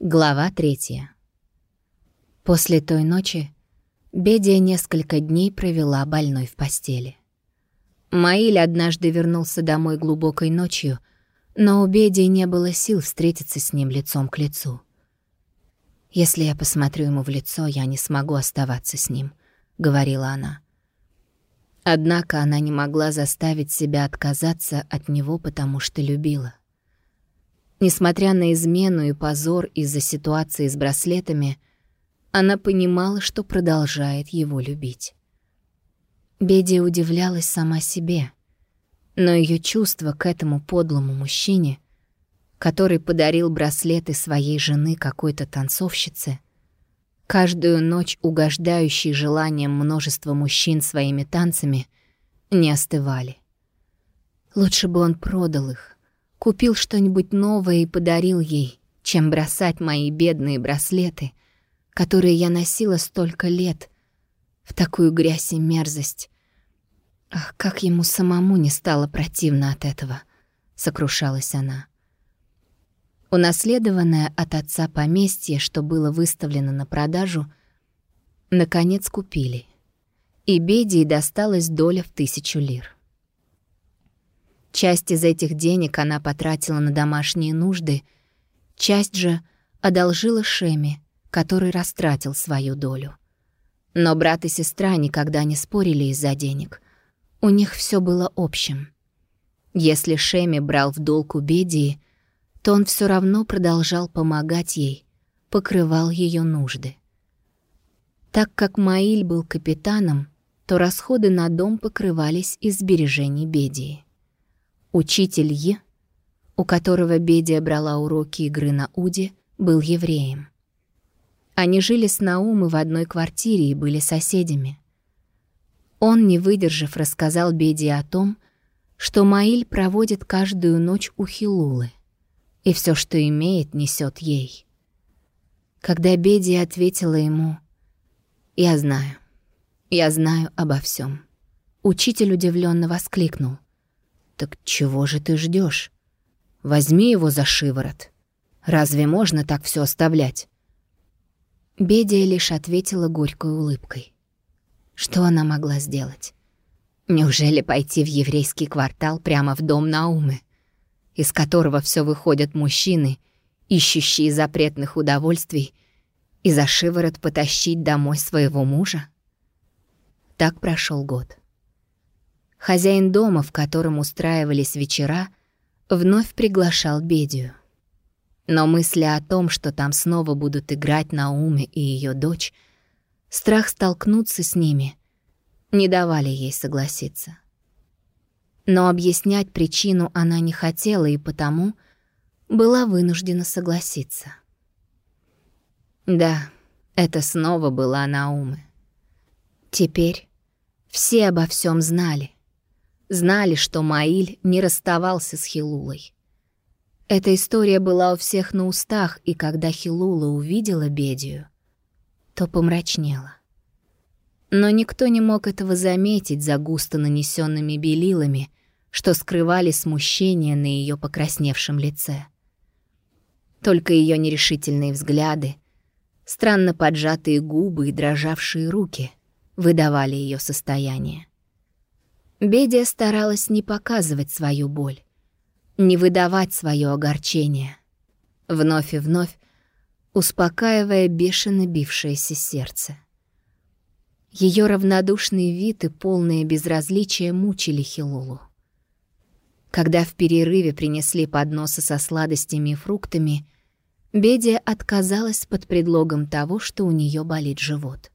Глава третья. После той ночи Бедия несколько дней провела больной в постели. Маиль однажды вернулся домой глубокой ночью, но у Бедии не было сил встретиться с ним лицом к лицу. «Если я посмотрю ему в лицо, я не смогу оставаться с ним», — говорила она. Однако она не могла заставить себя отказаться от него, потому что любила. Несмотря на измену и позор из-за ситуации с браслетами, она понимала, что продолжает его любить. Беди удивлялась сама себе, но ее чувство к этому подлому мужчине, который подарил браслеты своей жены какой-то танцовщице, каждую ночь угождающий желанием множества мужчин своими танцами, не остывали. Лучше бы он продал их, Купил что-нибудь новое и подарил ей, чем бросать мои бедные браслеты, которые я носила столько лет, в такую грязь и мерзость. Ах, как ему самому не стало противно от этого, сокрушалась она. Унаследованное от отца поместье, что было выставлено на продажу, наконец купили. И Бедии досталась доля в тысячу лир. Часть из этих денег она потратила на домашние нужды, часть же одолжила Шеме, который растратил свою долю. Но брат и сестра никогда не спорили из-за денег. У них все было общим. Если Шеми брал в долг у Бедии, то он все равно продолжал помогать ей, покрывал ее нужды. Так как Маиль был капитаном, то расходы на дом покрывались из сбережений Бедии. Учитель Е, у которого Бедия брала уроки игры на уде, был евреем. Они жили с Наумы в одной квартире и были соседями. Он, не выдержав, рассказал Бедии о том, что Маиль проводит каждую ночь у Хилулы, и все, что имеет, несет ей. Когда Бедия ответила ему «Я знаю, я знаю обо всем. Учитель удивленно воскликнул. «Так чего же ты ждешь? Возьми его за шиворот. Разве можно так все оставлять?» Бедия лишь ответила горькой улыбкой. Что она могла сделать? Неужели пойти в еврейский квартал прямо в дом Наумы, из которого все выходят мужчины, ищущие запретных удовольствий, и за шиворот потащить домой своего мужа? Так прошел год. Хозяин дома, в котором устраивались вечера, вновь приглашал Бедию. Но мысли о том, что там снова будут играть Науме и ее дочь, страх столкнуться с ними, не давали ей согласиться. Но объяснять причину она не хотела и потому была вынуждена согласиться. Да, это снова была Наумы. Теперь все обо всем знали знали, что Маиль не расставался с Хилулой. Эта история была у всех на устах, и когда Хилула увидела Бедию, то помрачнела. Но никто не мог этого заметить за густо нанесенными белилами, что скрывали смущение на ее покрасневшем лице. Только ее нерешительные взгляды, странно поджатые губы и дрожавшие руки выдавали ее состояние. Бедия старалась не показывать свою боль, не выдавать свое огорчение, вновь и вновь успокаивая бешено бившееся сердце. Ее равнодушный вид и полное безразличие мучили Хилулу. Когда в перерыве принесли подносы со сладостями и фруктами, Бедия отказалась под предлогом того, что у нее болит живот.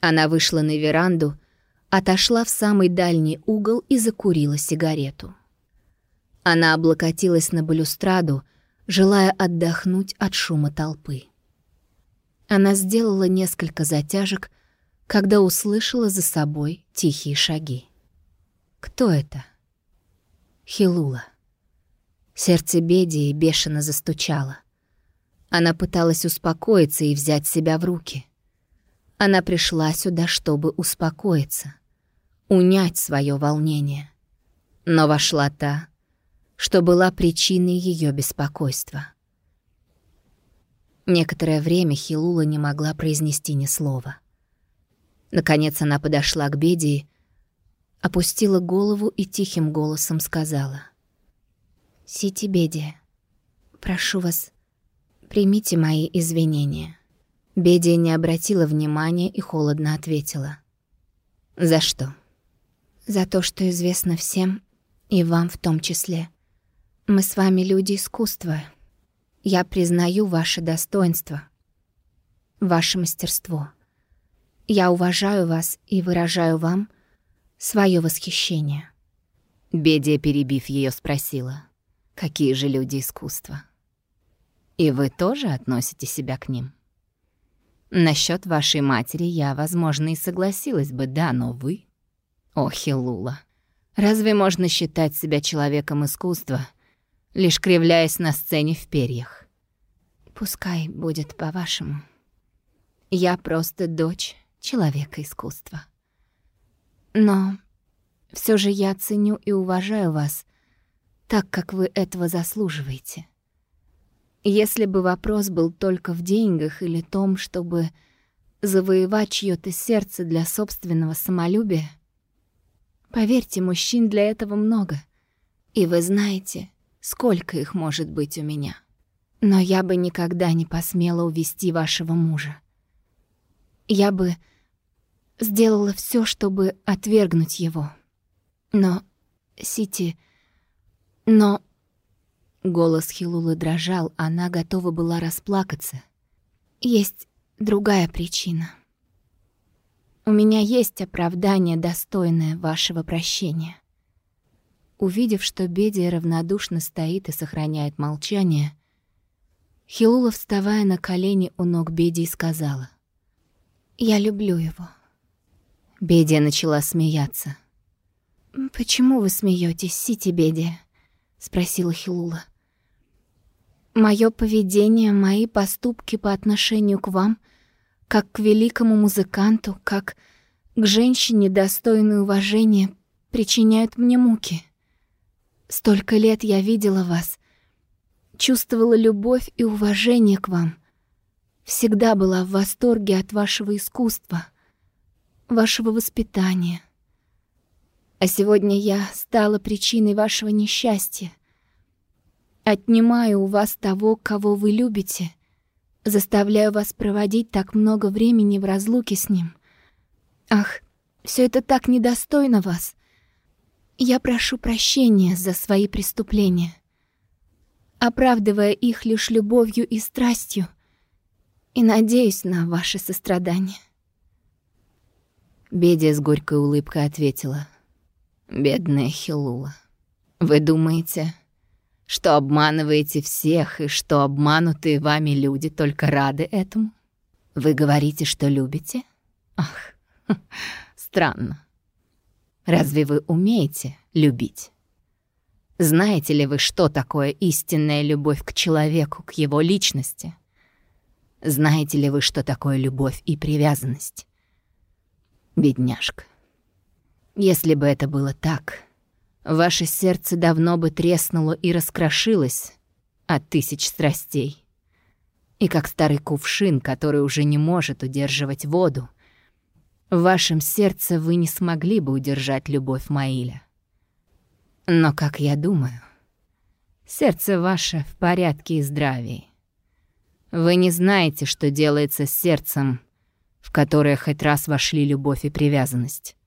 Она вышла на веранду отошла в самый дальний угол и закурила сигарету. Она облокотилась на балюстраду, желая отдохнуть от шума толпы. Она сделала несколько затяжек, когда услышала за собой тихие шаги. Кто это? Хилула. Сердце Бедии бешено застучало. Она пыталась успокоиться и взять себя в руки. Она пришла сюда, чтобы успокоиться унять свое волнение. Но вошла та, что была причиной ее беспокойства. Некоторое время Хилула не могла произнести ни слова. Наконец она подошла к Бедии, опустила голову и тихим голосом сказала. «Сити Бедия, прошу вас, примите мои извинения». Бедия не обратила внимания и холодно ответила. «За что?» «За то, что известно всем, и вам в том числе. Мы с вами люди искусства, я признаю ваше достоинство, ваше мастерство. Я уважаю вас и выражаю вам свое восхищение». Бедия, перебив ее, спросила, «Какие же люди искусства?» «И вы тоже относите себя к ним?» «Насчёт вашей матери я, возможно, и согласилась бы, да, но вы...» «О, Хилула, разве можно считать себя человеком искусства, лишь кривляясь на сцене в перьях. Пускай будет по-вашему. Я просто дочь человека искусства. Но все же я ценю и уважаю вас так, как вы этого заслуживаете. Если бы вопрос был только в деньгах или том, чтобы завоевать чьё-то сердце для собственного самолюбия, поверьте, мужчин для этого много. И вы знаете, сколько их может быть у меня. Но я бы никогда не посмела увести вашего мужа. Я бы сделала все, чтобы отвергнуть его. Но, Сити... Но... Голос Хилулы дрожал, она готова была расплакаться. Есть другая причина. У меня есть оправдание, достойное вашего прощения. Увидев, что Бедия равнодушно стоит и сохраняет молчание, Хилула, вставая на колени у ног Бедии, сказала. «Я люблю его». Бедия начала смеяться. «Почему вы смеетесь, Сити Бедия?» — спросила Хилула. «Моё поведение, мои поступки по отношению к вам, как к великому музыканту, как к женщине, достойной уважения, причиняют мне муки». Столько лет я видела вас, чувствовала любовь и уважение к вам. Всегда была в восторге от вашего искусства, вашего воспитания. А сегодня я стала причиной вашего несчастья. Отнимаю у вас того, кого вы любите, заставляю вас проводить так много времени в разлуке с ним. Ах, все это так недостойно вас. Я прошу прощения за свои преступления, оправдывая их лишь любовью и страстью, и надеюсь на ваше сострадание. Бедя с горькой улыбкой ответила. «Бедная Хилула, вы думаете, что обманываете всех и что обманутые вами люди только рады этому? Вы говорите, что любите? Ах, странно. Разве вы умеете любить? Знаете ли вы, что такое истинная любовь к человеку, к его личности? Знаете ли вы, что такое любовь и привязанность? Бедняжка. Если бы это было так, ваше сердце давно бы треснуло и раскрошилось от тысяч страстей. И как старый кувшин, который уже не может удерживать воду, в вашем сердце вы не смогли бы удержать любовь Маиля. Но, как я думаю, сердце ваше в порядке и здравии. Вы не знаете, что делается с сердцем, в которое хоть раз вошли любовь и привязанность.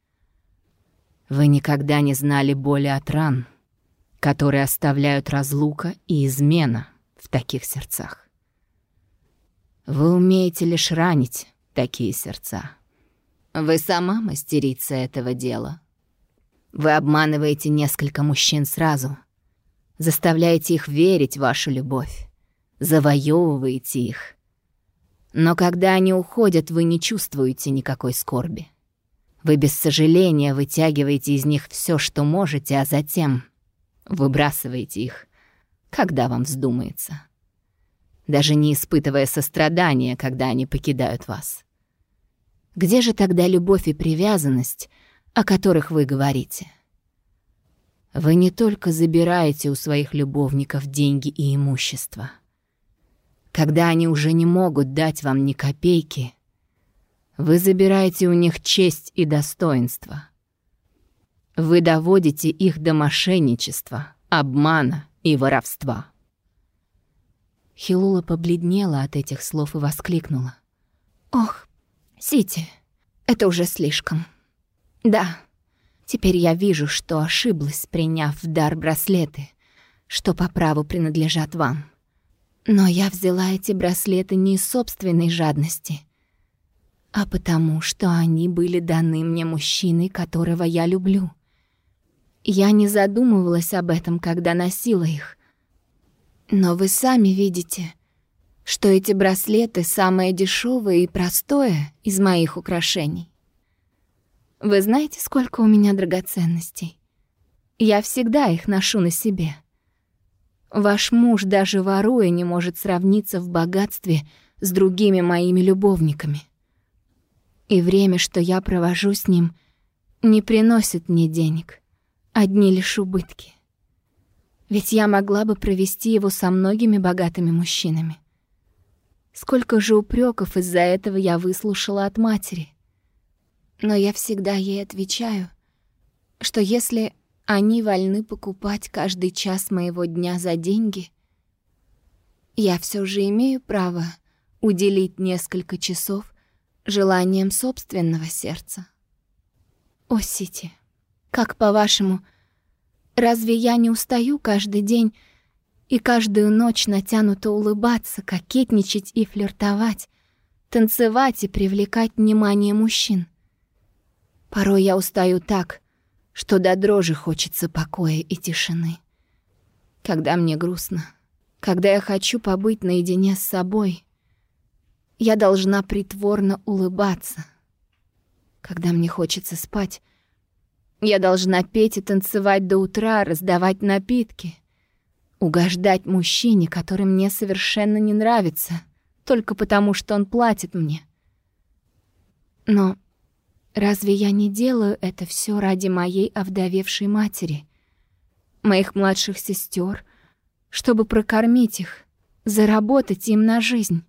Вы никогда не знали боли от ран, которые оставляют разлука и измена в таких сердцах. Вы умеете лишь ранить такие сердца. Вы сама мастерица этого дела. Вы обманываете несколько мужчин сразу, заставляете их верить в вашу любовь, завоевываете их. Но когда они уходят, вы не чувствуете никакой скорби. Вы без сожаления вытягиваете из них все, что можете, а затем выбрасываете их, когда вам вздумается. Даже не испытывая сострадания, когда они покидают вас. Где же тогда любовь и привязанность, о которых вы говорите? Вы не только забираете у своих любовников деньги и имущество. когда они уже не могут дать вам ни копейки, вы забираете у них честь и достоинство. Вы доводите их до мошенничества, обмана и воровства. Хилула побледнела от этих слов и воскликнула. «Ох, Сити, это уже слишком. Да, теперь я вижу, что ошиблась, приняв в дар браслеты, что по праву принадлежат вам. Но я взяла эти браслеты не из собственной жадности, а потому, что они были даны мне мужчиной, которого я люблю. Я не задумывалась об этом, когда носила их. Но вы сами видите, что эти браслеты самое дешевое и простое из моих украшений. Вы знаете, сколько у меня драгоценностей? Я всегда их ношу на себе. Ваш муж, даже воруя, не может сравниться в богатстве с другими моими любовниками. И время, что я провожу с ним, не приносит мне денег, одни лишь убытки. Ведь я могла бы провести его со многими богатыми мужчинами. Сколько же упреков из-за этого я выслушала от матери. Но я всегда ей отвечаю, что если они вольны покупать каждый час моего дня за деньги. Я все же имею право уделить несколько часов желаниям собственного сердца. О, Сити, как по-вашему, разве я не устаю каждый день и каждую ночь натянуто улыбаться, кокетничать и флиртовать, танцевать и привлекать внимание мужчин? Порой я устаю так, что до дрожи хочется покоя и тишины. Когда мне грустно, когда я хочу побыть наедине с собой, я должна притворно улыбаться. Когда мне хочется спать, я должна петь и танцевать до утра, раздавать напитки, угождать мужчине, который мне совершенно не нравится, только потому что он платит мне. Но Разве я не делаю это все ради моей овдовевшей матери, моих младших сестер, чтобы прокормить их, заработать им на жизнь?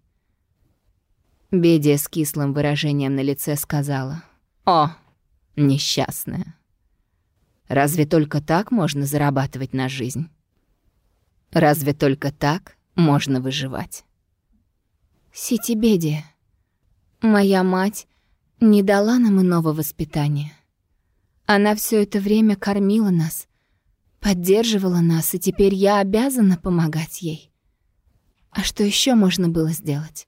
Бедия с кислым выражением на лице сказала. «О, несчастная! Разве только так можно зарабатывать на жизнь? Разве только так можно выживать?» Сити Бедия, моя мать не дала нам иного воспитания. Она все это время кормила нас, поддерживала нас, и теперь я обязана помогать ей. А что еще можно было сделать?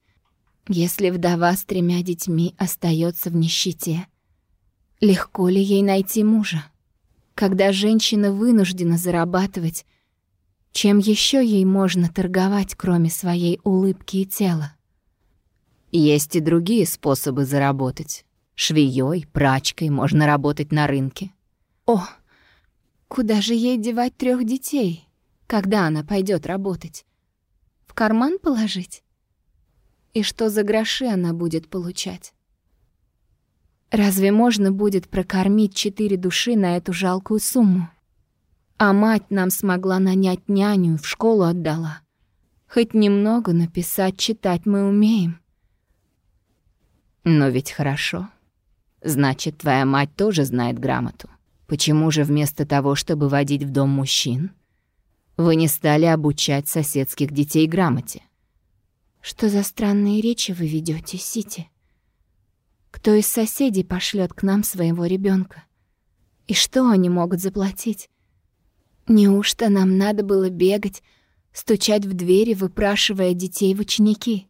Если вдова с тремя детьми остается в нищете, легко ли ей найти мужа? Когда женщина вынуждена зарабатывать, чем еще ей можно торговать, кроме своей улыбки и тела? Есть и другие способы заработать. Швеей, прачкой можно работать на рынке. О, куда же ей девать трех детей, когда она пойдет работать? В карман положить? И что за гроши она будет получать? Разве можно будет прокормить четыре души на эту жалкую сумму? А мать нам смогла нанять няню, в школу отдала. Хоть немного написать, читать мы умеем. Но ведь хорошо. Значит, твоя мать тоже знает грамоту. Почему же вместо того, чтобы водить в дом мужчин, вы не стали обучать соседских детей грамоте? Что за странные речи вы ведете, Сити? Кто из соседей пошлет к нам своего ребенка? И что они могут заплатить? Неужто нам надо было бегать, стучать в двери, выпрашивая детей в ученики?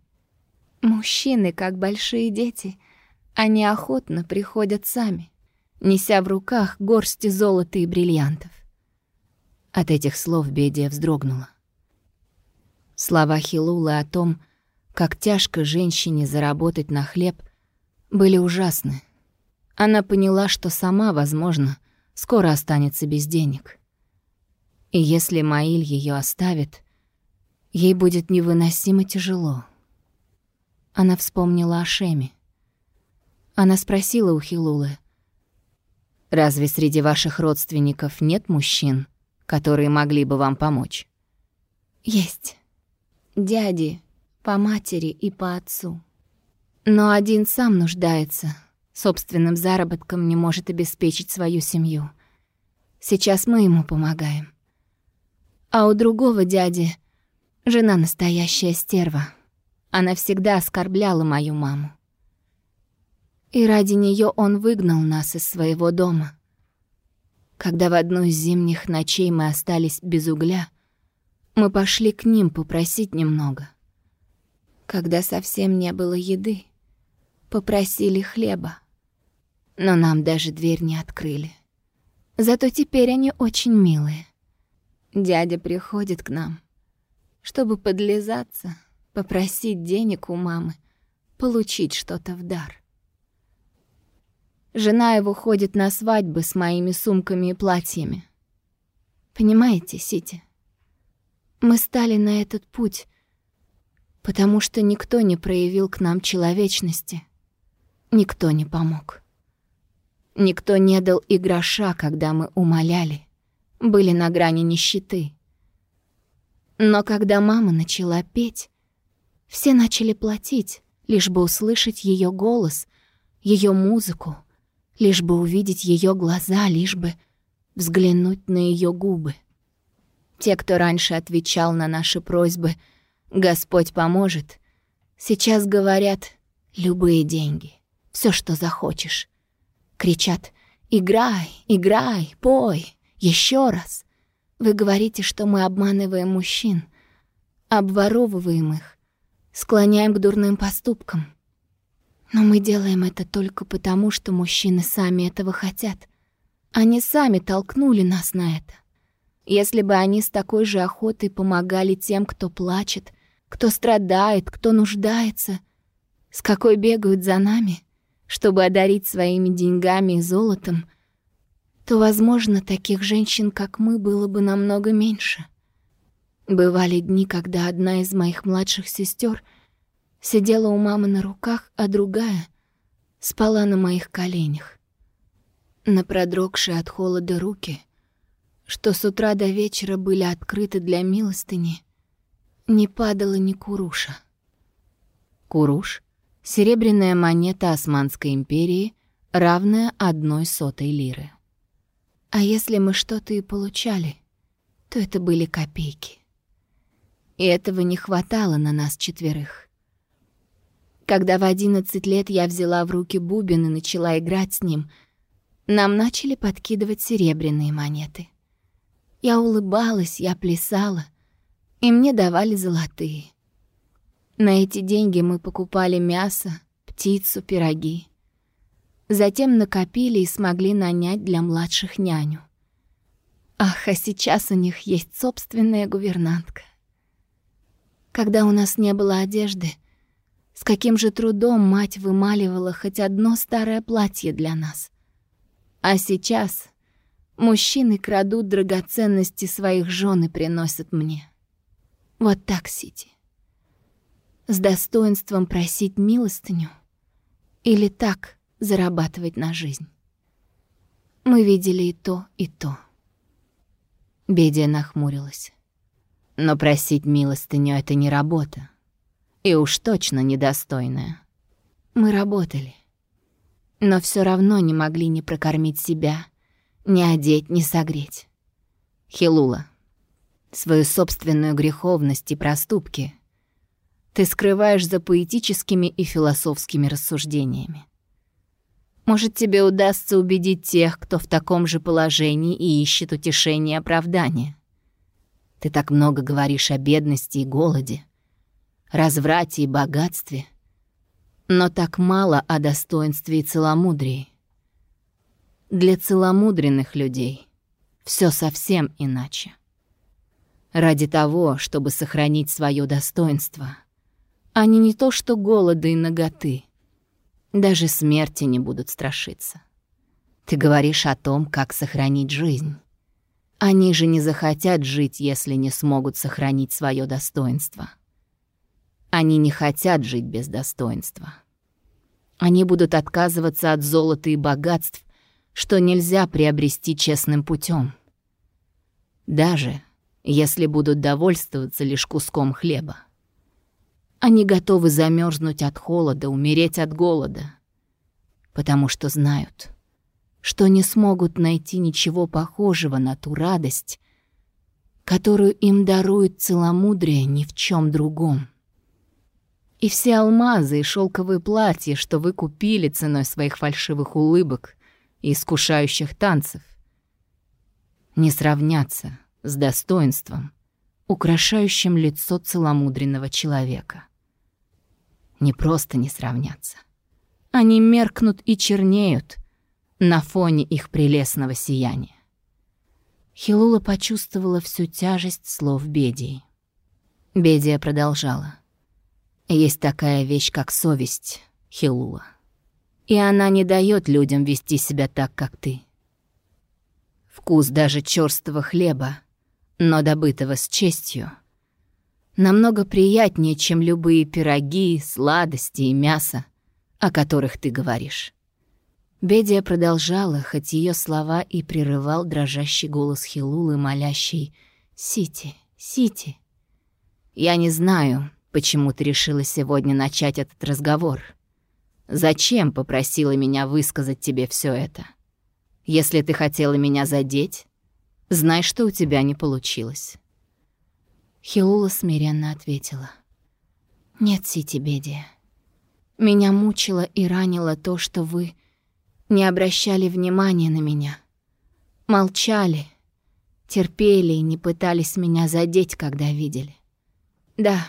Мужчины, как большие дети, они охотно приходят сами, неся в руках горсти золота и бриллиантов. От этих слов Бедия вздрогнула. Слова Хилулы о том, как тяжко женщине заработать на хлеб, были ужасны. Она поняла, что сама, возможно, скоро останется без денег. И если Маиль ее оставит, ей будет невыносимо тяжело. Она вспомнила о Шеме. Она спросила у Хилулы. «Разве среди ваших родственников нет мужчин, которые могли бы вам помочь?» «Есть. Дяди, по матери и по отцу. Но один сам нуждается, собственным заработком не может обеспечить свою семью. Сейчас мы ему помогаем. А у другого дяди жена настоящая стерва. Она всегда оскорбляла мою маму. И ради нее он выгнал нас из своего дома. Когда в одну из зимних ночей мы остались без угля, мы пошли к ним попросить немного. Когда совсем не было еды, попросили хлеба. Но нам даже дверь не открыли. Зато теперь они очень милые. Дядя приходит к нам, чтобы подлизаться, попросить денег у мамы, получить что-то в дар. Жена его ходит на свадьбы с моими сумками и платьями. Понимаете, Сити? Мы стали на этот путь, потому что никто не проявил к нам человечности. Никто не помог. Никто не дал и гроша, когда мы умоляли, были на грани нищеты. Но когда мама начала петь, все начали платить, лишь бы услышать ее голос, ее музыку, лишь бы увидеть ее глаза, лишь бы взглянуть на ее губы. Те, кто раньше отвечал на наши просьбы «Господь поможет», сейчас говорят «любые деньги, все, что захочешь». Кричат «Играй, играй, пой, еще раз». Вы говорите, что мы обманываем мужчин, обворовываем их, склоняем к дурным поступкам. Но мы делаем это только потому, что мужчины сами этого хотят. Они сами толкнули нас на это. Если бы они с такой же охотой помогали тем, кто плачет, кто страдает, кто нуждается, с какой бегают за нами, чтобы одарить своими деньгами и золотом, то, возможно, таких женщин, как мы, было бы намного меньше. Бывали дни, когда одна из моих младших сестер — сидела у мамы на руках, а другая спала на моих коленях. На продрогшие от холода руки, что с утра до вечера были открыты для милостыни, не падала ни куруша. Куруш — серебряная монета Османской империи, равная одной сотой лиры. А если мы что-то и получали, то это были копейки. И этого не хватало на нас четверых. Когда в одиннадцать лет я взяла в руки бубен и начала играть с ним, нам начали подкидывать серебряные монеты. Я улыбалась, я плясала, и мне давали золотые. На эти деньги мы покупали мясо, птицу, пироги. Затем накопили и смогли нанять для младших няню. Ах, а сейчас у них есть собственная гувернантка. Когда у нас не было одежды — с каким же трудом мать вымаливала хоть одно старое платье для нас. А сейчас мужчины крадут драгоценности своих жен и приносят мне. Вот так, Сити. С достоинством просить милостыню или так зарабатывать на жизнь. Мы видели и то, и то. Бедия нахмурилась. Но просить милостыню — это не работа. И уж точно недостойная. Мы работали. Но все равно не могли ни прокормить себя, ни одеть, ни согреть. Хилула, свою собственную греховность и проступки ты скрываешь за поэтическими и философскими рассуждениями. Может, тебе удастся убедить тех, кто в таком же положении и ищет утешение и оправдания. Ты так много говоришь о бедности и голоде разврате и богатстве, но так мало о достоинстве и целомудрии. Для целомудренных людей все совсем иначе. Ради того, чтобы сохранить свое достоинство, они не то что голода и наготы, даже смерти не будут страшиться. Ты говоришь о том, как сохранить жизнь. Они же не захотят жить, если не смогут сохранить свое достоинство. Они не хотят жить без достоинства. Они будут отказываться от золота и богатств, что нельзя приобрести честным путем. Даже если будут довольствоваться лишь куском хлеба. Они готовы замерзнуть от холода, умереть от голода, потому что знают, что не смогут найти ничего похожего на ту радость, которую им дарует целомудрие ни в чем другом. И все алмазы и шелковые платья, что вы купили ценой своих фальшивых улыбок и искушающих танцев, не сравнятся с достоинством, украшающим лицо целомудренного человека. Не просто не сравнятся. Они меркнут и чернеют на фоне их прелестного сияния. Хилула почувствовала всю тяжесть слов Бедии. Бедия продолжала. «Есть такая вещь, как совесть, Хилула. И она не дает людям вести себя так, как ты. Вкус даже черстого хлеба, но добытого с честью, намного приятнее, чем любые пироги, сладости и мясо, о которых ты говоришь. Бедия продолжала, хоть ее слова и прерывал дрожащий голос Хилулы, молящий «Сити, Сити». «Я не знаю, почему ты решила сегодня начать этот разговор. Зачем попросила меня высказать тебе все это? Если ты хотела меня задеть, знай, что у тебя не получилось». Хилула смиренно ответила. «Нет, Сити Бедия. Меня мучило и ранило то, что вы не обращали внимания на меня. Молчали, терпели и не пытались меня задеть, когда видели. Да,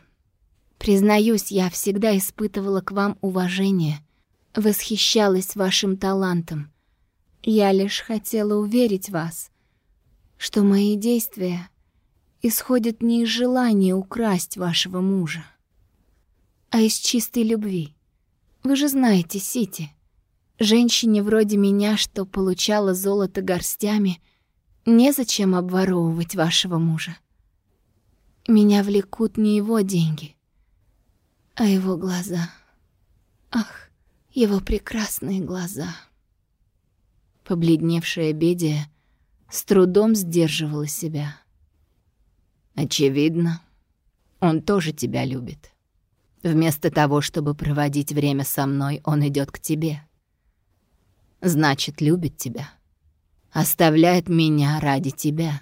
признаюсь, я всегда испытывала к вам уважение, восхищалась вашим талантом. Я лишь хотела уверить вас, что мои действия исходят не из желания украсть вашего мужа, а из чистой любви. Вы же знаете, Сити, женщине вроде меня, что получала золото горстями, незачем обворовывать вашего мужа. Меня влекут не его деньги, а его глаза. Ах, его прекрасные глаза. Побледневшая Бедия с трудом сдерживала себя. Очевидно, он тоже тебя любит. Вместо того, чтобы проводить время со мной, он идет к тебе. Значит, любит тебя. Оставляет меня ради тебя.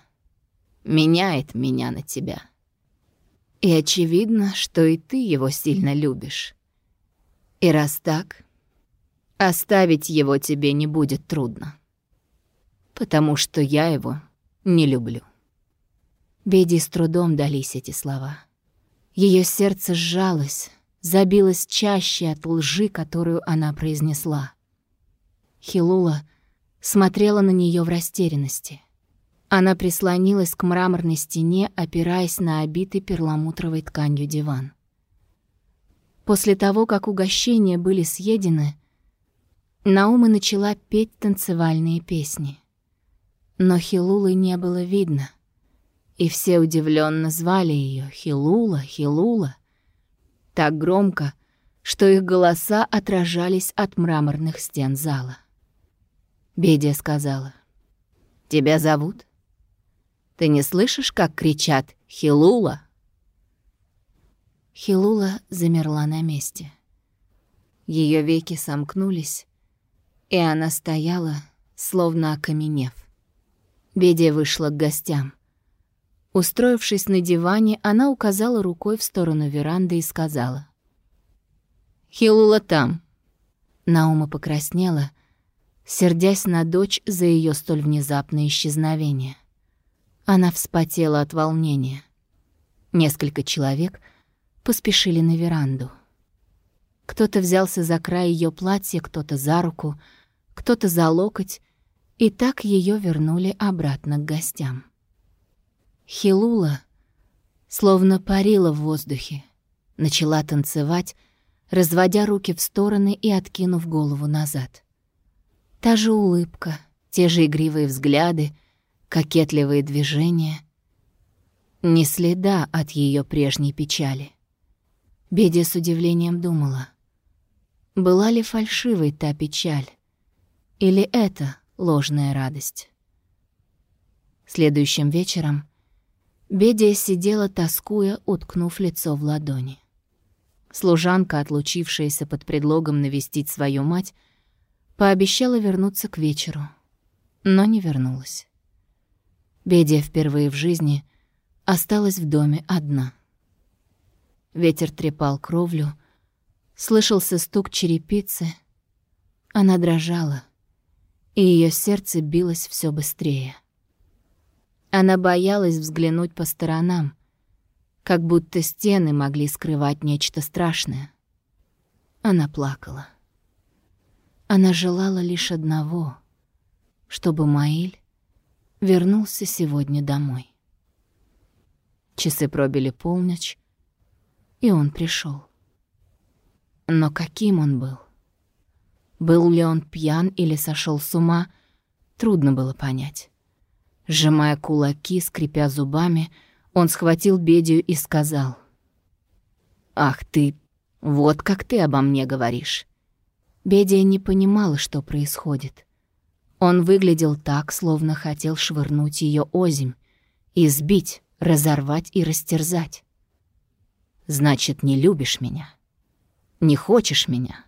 Меняет меня на тебя. И очевидно, что и ты его сильно любишь. И раз так, оставить его тебе не будет трудно. Потому что я его не люблю. Беди с трудом дались эти слова. Ее сердце сжалось, забилось чаще от лжи, которую она произнесла. Хилула смотрела на нее в растерянности. Она прислонилась к мраморной стене, опираясь на обитый перламутровой тканью диван. После того, как угощения были съедены, Наума начала петь танцевальные песни. Но Хилулы не было видно — и все удивленно звали ее Хилула, Хилула. Так громко, что их голоса отражались от мраморных стен зала. Бедия сказала, «Тебя зовут? Ты не слышишь, как кричат «Хилула»?» Хилула замерла на месте. Ее веки сомкнулись, и она стояла, словно окаменев. Бедия вышла к гостям — Устроившись на диване, она указала рукой в сторону веранды и сказала. «Хилула там». Наума покраснела, сердясь на дочь за ее столь внезапное исчезновение. Она вспотела от волнения. Несколько человек поспешили на веранду. Кто-то взялся за край ее платья, кто-то за руку, кто-то за локоть, и так ее вернули обратно к гостям. Хилула словно парила в воздухе, начала танцевать, разводя руки в стороны и откинув голову назад. Та же улыбка, те же игривые взгляды, кокетливые движения. Ни следа от ее прежней печали. Бедя с удивлением думала, была ли фальшивой та печаль, или это ложная радость. Следующим вечером — Бедия сидела, тоскуя, уткнув лицо в ладони. Служанка, отлучившаяся под предлогом навестить свою мать, пообещала вернуться к вечеру, но не вернулась. Бедия впервые в жизни осталась в доме одна. Ветер трепал кровлю, слышался стук черепицы. Она дрожала, и ее сердце билось все быстрее. Она боялась взглянуть по сторонам, как будто стены могли скрывать нечто страшное. Она плакала. Она желала лишь одного, чтобы Маиль вернулся сегодня домой. Часы пробили полночь, и он пришел. Но каким он был? Был ли он пьян или сошел с ума, трудно было понять. Сжимая кулаки, скрипя зубами, он схватил Бедию и сказал. «Ах ты, вот как ты обо мне говоришь». Бедия не понимала, что происходит. Он выглядел так, словно хотел швырнуть ее озимь, избить, разорвать и растерзать. «Значит, не любишь меня? Не хочешь меня?»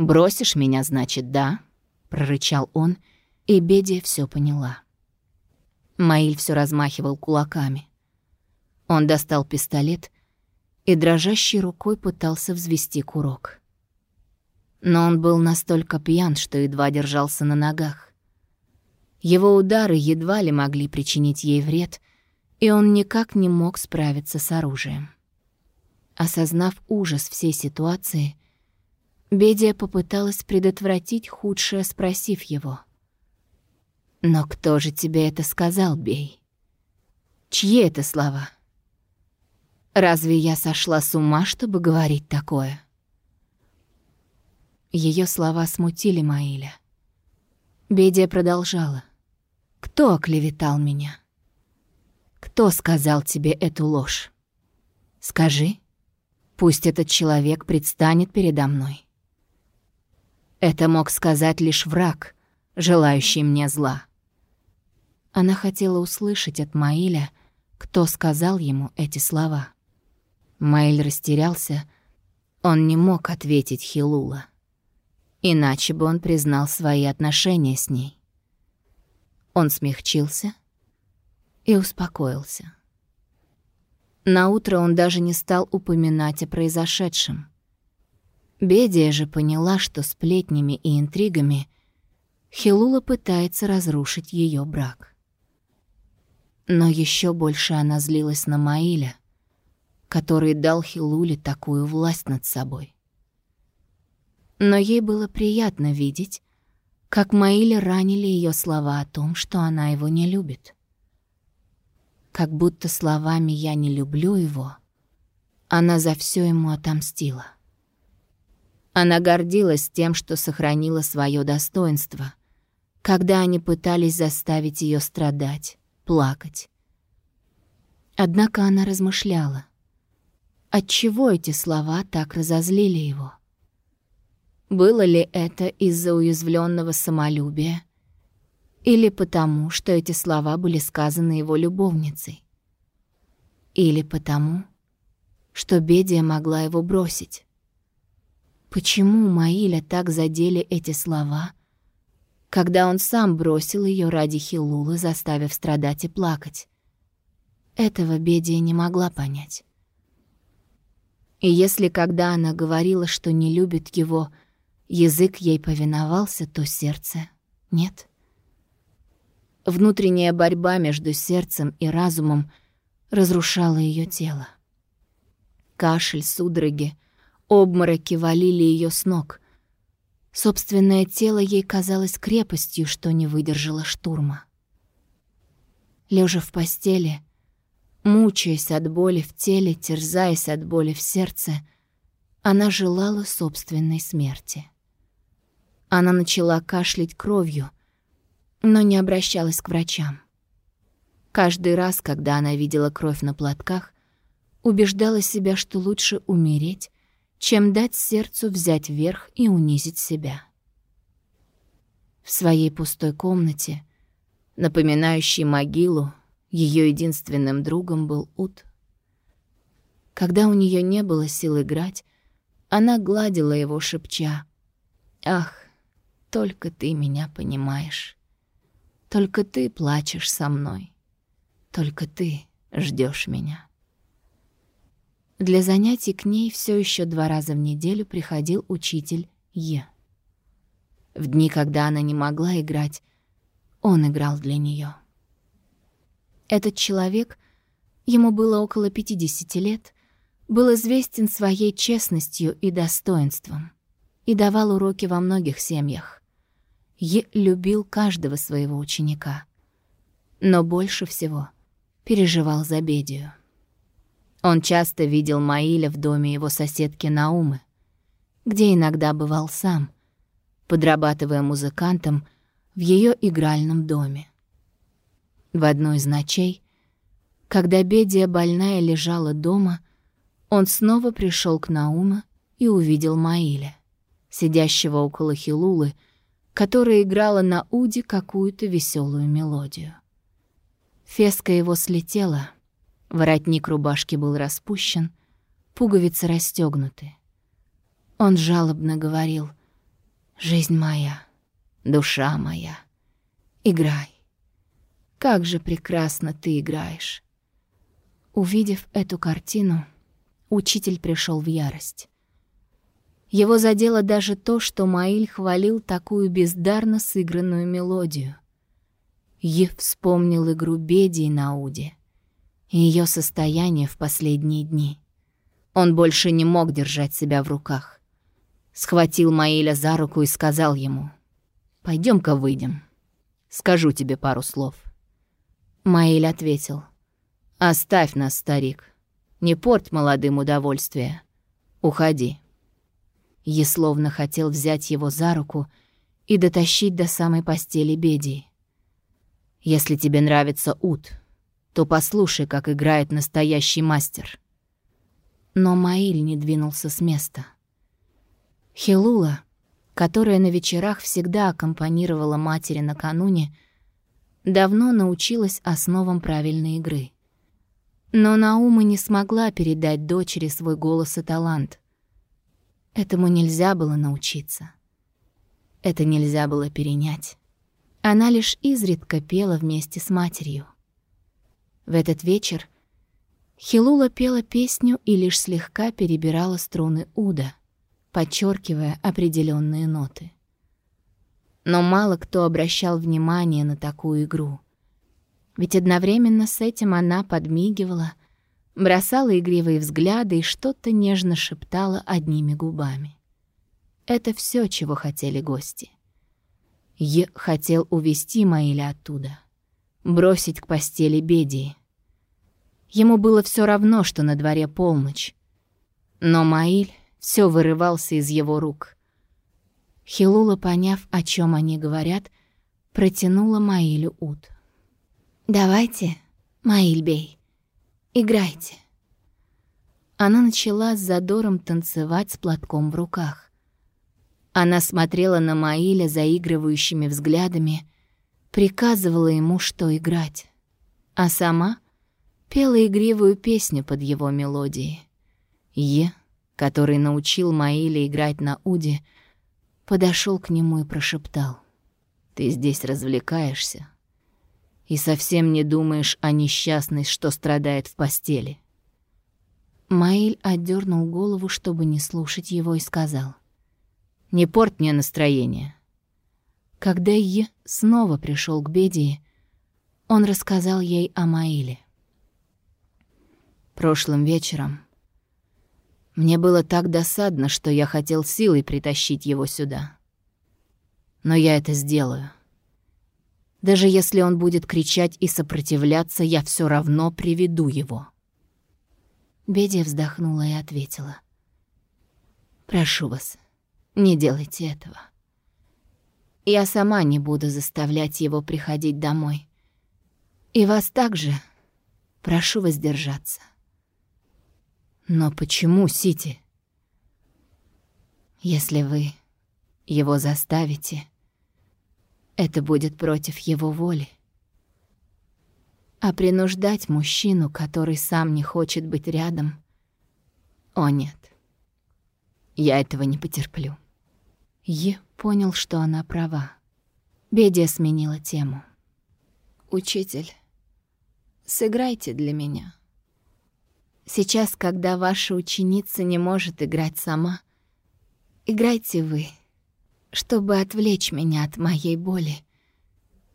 «Бросишь меня, значит, да?» — прорычал он, и Бедия все поняла. Маиль все размахивал кулаками. Он достал пистолет и дрожащей рукой пытался взвести курок. Но он был настолько пьян, что едва держался на ногах. Его удары едва ли могли причинить ей вред, и он никак не мог справиться с оружием. Осознав ужас всей ситуации, Бедия попыталась предотвратить худшее, спросив его — но кто же тебе это сказал, Бей? Чьи это слова? Разве я сошла с ума, чтобы говорить такое? Ее слова смутили Маиля. Бедия продолжала. «Кто оклеветал меня? Кто сказал тебе эту ложь? Скажи, пусть этот человек предстанет передо мной». Это мог сказать лишь враг, желающий мне зла. Она хотела услышать от Маиля, кто сказал ему эти слова. Маиль растерялся. Он не мог ответить Хилула. Иначе бы он признал свои отношения с ней. Он смягчился и успокоился. На утро он даже не стал упоминать о произошедшем. Бедия же поняла, что сплетнями и интригами Хилула пытается разрушить ее брак. Но еще больше она злилась на Маиля, который дал Хилуле такую власть над собой. Но ей было приятно видеть, как Маиля ранили ее слова о том, что она его не любит. Как будто словами «я не люблю его» она за все ему отомстила. Она гордилась тем, что сохранила свое достоинство, когда они пытались заставить ее страдать, плакать. Однако она размышляла. Отчего эти слова так разозлили его? Было ли это из-за уязвленного самолюбия? Или потому, что эти слова были сказаны его любовницей? Или потому, что Бедия могла его бросить? Почему Маиля так задели эти слова, когда он сам бросил ее ради Хилулы, заставив страдать и плакать. Этого Бедия не могла понять. И если когда она говорила, что не любит его, язык ей повиновался, то сердце — нет. Внутренняя борьба между сердцем и разумом разрушала ее тело. Кашель, судороги, обмороки валили ее с ног — Собственное тело ей казалось крепостью, что не выдержало штурма. Лежа в постели, мучаясь от боли в теле, терзаясь от боли в сердце, она желала собственной смерти. Она начала кашлять кровью, но не обращалась к врачам. Каждый раз, когда она видела кровь на платках, убеждала себя, что лучше умереть, чем дать сердцу взять верх и унизить себя. В своей пустой комнате, напоминающей могилу, ее единственным другом был Ут. Когда у нее не было сил играть, она гладила его, шепча. «Ах, только ты меня понимаешь. Только ты плачешь со мной. Только ты ждешь меня». Для занятий к ней все еще два раза в неделю приходил учитель Е. В дни, когда она не могла играть, он играл для нее. Этот человек, ему было около 50 лет, был известен своей честностью и достоинством и давал уроки во многих семьях. Е любил каждого своего ученика, но больше всего переживал за Бедию. Он часто видел Маиля в доме его соседки Наумы, где иногда бывал сам, подрабатывая музыкантом в ее игральном доме. В одной из ночей, когда Бедия больная лежала дома, он снова пришел к Наума и увидел Маиля, сидящего около Хилулы, которая играла на уде какую-то веселую мелодию. Феска его слетела — Воротник рубашки был распущен, пуговицы расстегнуты. Он жалобно говорил «Жизнь моя, душа моя, играй. Как же прекрасно ты играешь». Увидев эту картину, учитель пришел в ярость. Его задело даже то, что Маиль хвалил такую бездарно сыгранную мелодию. Ев вспомнил игру Беди на Уде — ее состояние в последние дни. Он больше не мог держать себя в руках. Схватил Маиля за руку и сказал ему, пойдем ка выйдем. Скажу тебе пару слов». Маиль ответил, «Оставь нас, старик. Не порть молодым удовольствие. Уходи». Я хотел взять его за руку и дотащить до самой постели Бедии. «Если тебе нравится ут, то послушай, как играет настоящий мастер». Но Маиль не двинулся с места. Хилула, которая на вечерах всегда аккомпанировала матери накануне, давно научилась основам правильной игры. Но Наума не смогла передать дочери свой голос и талант. Этому нельзя было научиться. Это нельзя было перенять. Она лишь изредка пела вместе с матерью. В этот вечер Хилула пела песню и лишь слегка перебирала струны уда, подчеркивая определенные ноты. Но мало кто обращал внимание на такую игру. Ведь одновременно с этим она подмигивала, бросала игривые взгляды и что-то нежно шептала одними губами. Это все, чего хотели гости. Е хотел увести Маиля оттуда, бросить к постели Бедии, Ему было все равно, что на дворе полночь. Но Маиль все вырывался из его рук. Хилула, поняв, о чем они говорят, протянула Маилю ут. «Давайте, Маиль бей, играйте». Она начала с задором танцевать с платком в руках. Она смотрела на Маиля заигрывающими взглядами, приказывала ему, что играть, а сама — пела игривую песню под его мелодией. Е, который научил Маиля играть на уде, подошел к нему и прошептал. «Ты здесь развлекаешься и совсем не думаешь о несчастной, что страдает в постели». Маиль отдернул голову, чтобы не слушать его, и сказал. «Не порт мне настроение». Когда Е снова пришел к Бедии, он рассказал ей о Маиле. Прошлым вечером мне было так досадно, что я хотел силой притащить его сюда. Но я это сделаю. Даже если он будет кричать и сопротивляться, я все равно приведу его. Бедия вздохнула и ответила. «Прошу вас, не делайте этого. Я сама не буду заставлять его приходить домой. И вас также прошу воздержаться». Но почему Сити? Если вы его заставите, это будет против его воли. А принуждать мужчину, который сам не хочет быть рядом, О нет, я этого не потерплю. Е понял, что она права. Бедия сменила тему. «Учитель, сыграйте для меня». Сейчас, когда ваша ученица не может играть сама, играйте вы, чтобы отвлечь меня от моей боли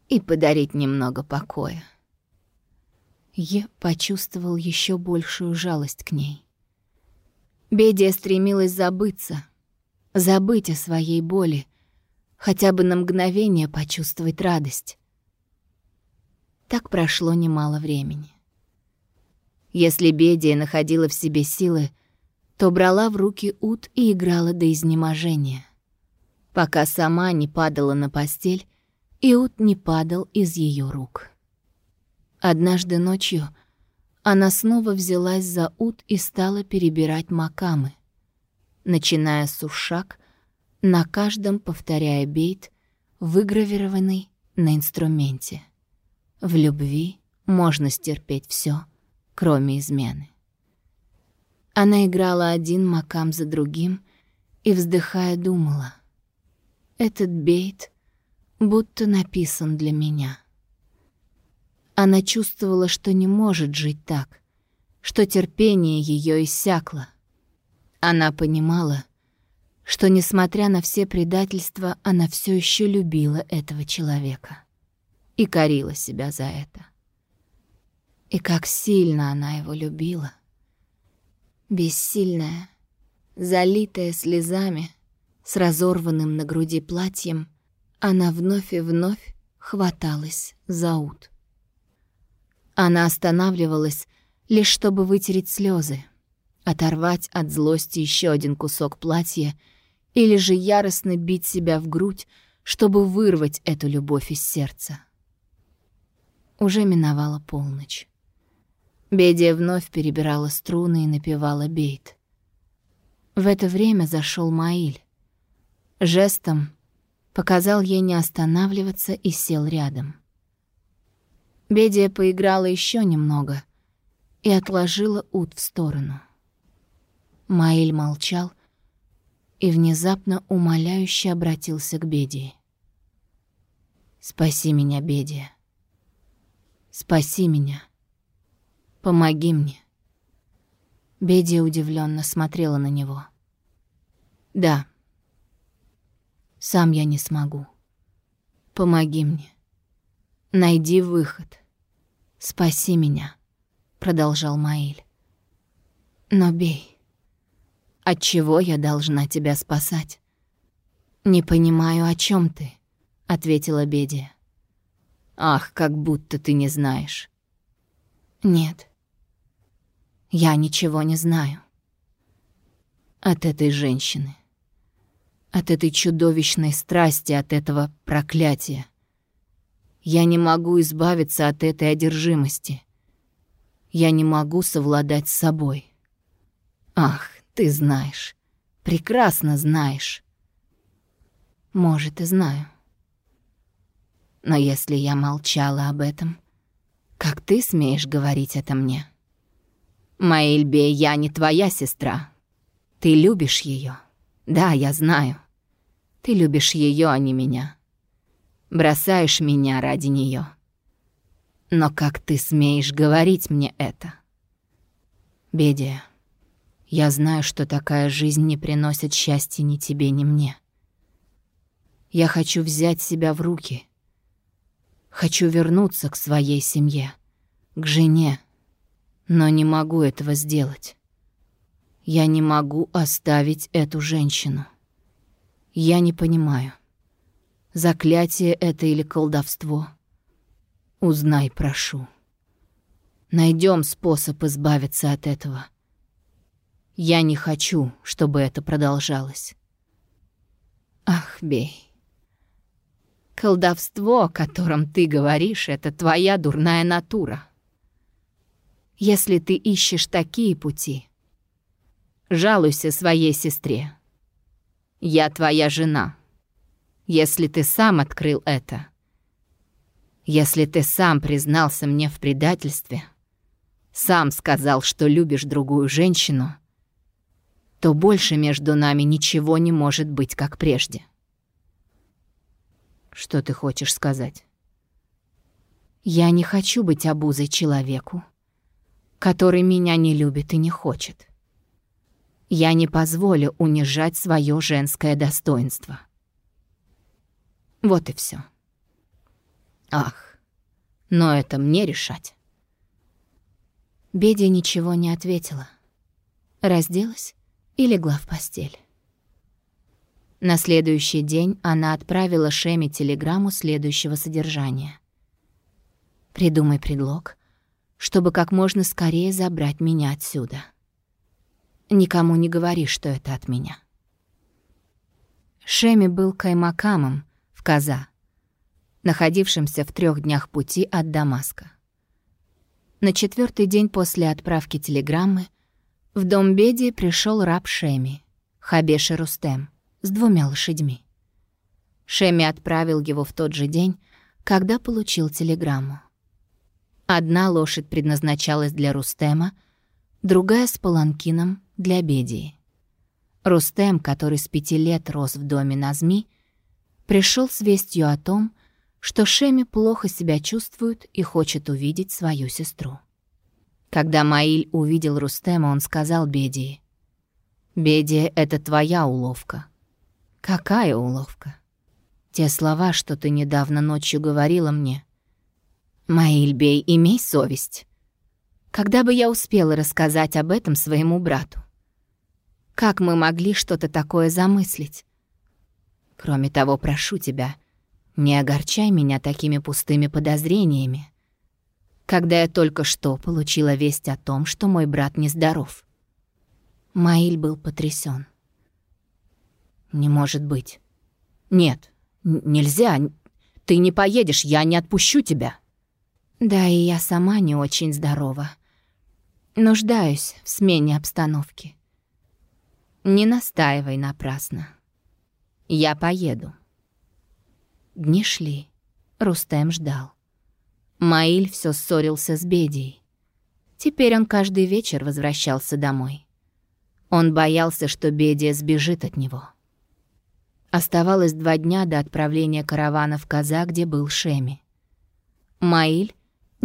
и подарить немного покоя. Е почувствовал еще большую жалость к ней. Бедия стремилась забыться, забыть о своей боли, хотя бы на мгновение почувствовать радость. Так прошло немало времени. Если Бедия находила в себе силы, то брала в руки ут и играла до изнеможения, пока сама не падала на постель, и ут не падал из ее рук. Однажды ночью она снова взялась за ут и стала перебирать макамы, начиная с ушак, на каждом повторяя бейт, выгравированный на инструменте. В любви можно стерпеть все кроме измены. Она играла один макам за другим и, вздыхая, думала. Этот бейт будто написан для меня. Она чувствовала, что не может жить так, что терпение ее иссякло. Она понимала, что, несмотря на все предательства, она все еще любила этого человека и корила себя за это. И как сильно она его любила. Бессильная, залитая слезами, с разорванным на груди платьем, она вновь и вновь хваталась за ут. Она останавливалась лишь чтобы вытереть слезы, оторвать от злости еще один кусок платья или же яростно бить себя в грудь, чтобы вырвать эту любовь из сердца. Уже миновала полночь. Бедия вновь перебирала струны и напевала бейт. В это время зашел Маиль. Жестом показал ей не останавливаться и сел рядом. Бедия поиграла еще немного и отложила ут в сторону. Маиль молчал и внезапно умоляюще обратился к Бедии. «Спаси меня, Бедия. Спаси меня». Помоги мне. Бедия удивленно смотрела на него. Да. Сам я не смогу. Помоги мне. Найди выход. Спаси меня, продолжал Маиль. Но бей. От чего я должна тебя спасать? Не понимаю, о чем ты, ответила Бедия. Ах, как будто ты не знаешь. Нет. Я ничего не знаю. От этой женщины. От этой чудовищной страсти, от этого проклятия. Я не могу избавиться от этой одержимости. Я не могу совладать с собой. Ах, ты знаешь. Прекрасно знаешь. Может, и знаю. Но если я молчала об этом, как ты смеешь говорить это мне? Маэльбе, я не твоя сестра. Ты любишь ее. Да, я знаю. Ты любишь ее, а не меня. Бросаешь меня ради нее. Но как ты смеешь говорить мне это? Бедия, я знаю, что такая жизнь не приносит счастья ни тебе, ни мне. Я хочу взять себя в руки. Хочу вернуться к своей семье, к жене, но не могу этого сделать. Я не могу оставить эту женщину. Я не понимаю, заклятие это или колдовство. Узнай, прошу. Найдем способ избавиться от этого. Я не хочу, чтобы это продолжалось. Ах, бей. Колдовство, о котором ты говоришь, это твоя дурная натура если ты ищешь такие пути. Жалуйся своей сестре. Я твоя жена. Если ты сам открыл это, если ты сам признался мне в предательстве, сам сказал, что любишь другую женщину, то больше между нами ничего не может быть, как прежде. Что ты хочешь сказать? Я не хочу быть обузой человеку, который меня не любит и не хочет. Я не позволю унижать свое женское достоинство. Вот и все. Ах, но это мне решать. Бедя ничего не ответила. Разделась и легла в постель. На следующий день она отправила Шеме телеграмму следующего содержания. «Придумай предлог, чтобы как можно скорее забрать меня отсюда. Никому не говори, что это от меня». Шеми был каймакамом в Каза, находившимся в трех днях пути от Дамаска. На четвертый день после отправки телеграммы в дом Беди пришел раб Шеми, Хабеши Рустем, с двумя лошадьми. Шеми отправил его в тот же день, когда получил телеграмму. Одна лошадь предназначалась для Рустема, другая с паланкином для Бедии. Рустем, который с пяти лет рос в доме Назми, пришел с вестью о том, что Шеми плохо себя чувствует и хочет увидеть свою сестру. Когда Маиль увидел Рустема, он сказал Бедии. «Бедия, это твоя уловка». «Какая уловка?» «Те слова, что ты недавно ночью говорила мне». «Маиль, бей, имей совесть». Когда бы я успела рассказать об этом своему брату? Как мы могли что-то такое замыслить? Кроме того, прошу тебя, не огорчай меня такими пустыми подозрениями когда я только что получила весть о том, что мой брат нездоров. Маиль был потрясен. «Не может быть. Нет, нельзя. Ты не поедешь, я не отпущу тебя». Да, и я сама не очень здорова. Нуждаюсь в смене обстановки. Не настаивай напрасно. Я поеду. Дни шли. Рустем ждал. Маиль все ссорился с Бедией. Теперь он каждый вечер возвращался домой. Он боялся, что Бедия сбежит от него. Оставалось два дня до отправления каравана в Каза, где был Шеми. Маиль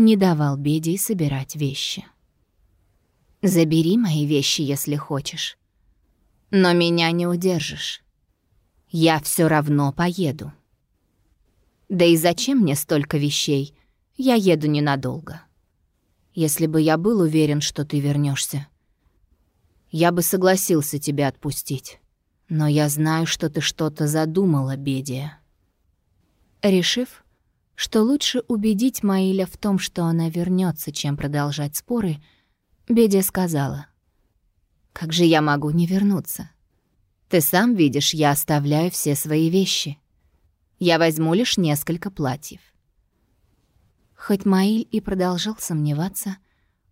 не давал Бедии собирать вещи. «Забери мои вещи, если хочешь. Но меня не удержишь. Я все равно поеду. Да и зачем мне столько вещей, я еду ненадолго. Если бы я был уверен, что ты вернешься, я бы согласился тебя отпустить. Но я знаю, что ты что-то задумала, Бедия. Решив, что лучше убедить Маиля в том, что она вернется, чем продолжать споры, Бедия сказала. «Как же я могу не вернуться? Ты сам видишь, я оставляю все свои вещи. Я возьму лишь несколько платьев. Хоть Маиль и продолжал сомневаться,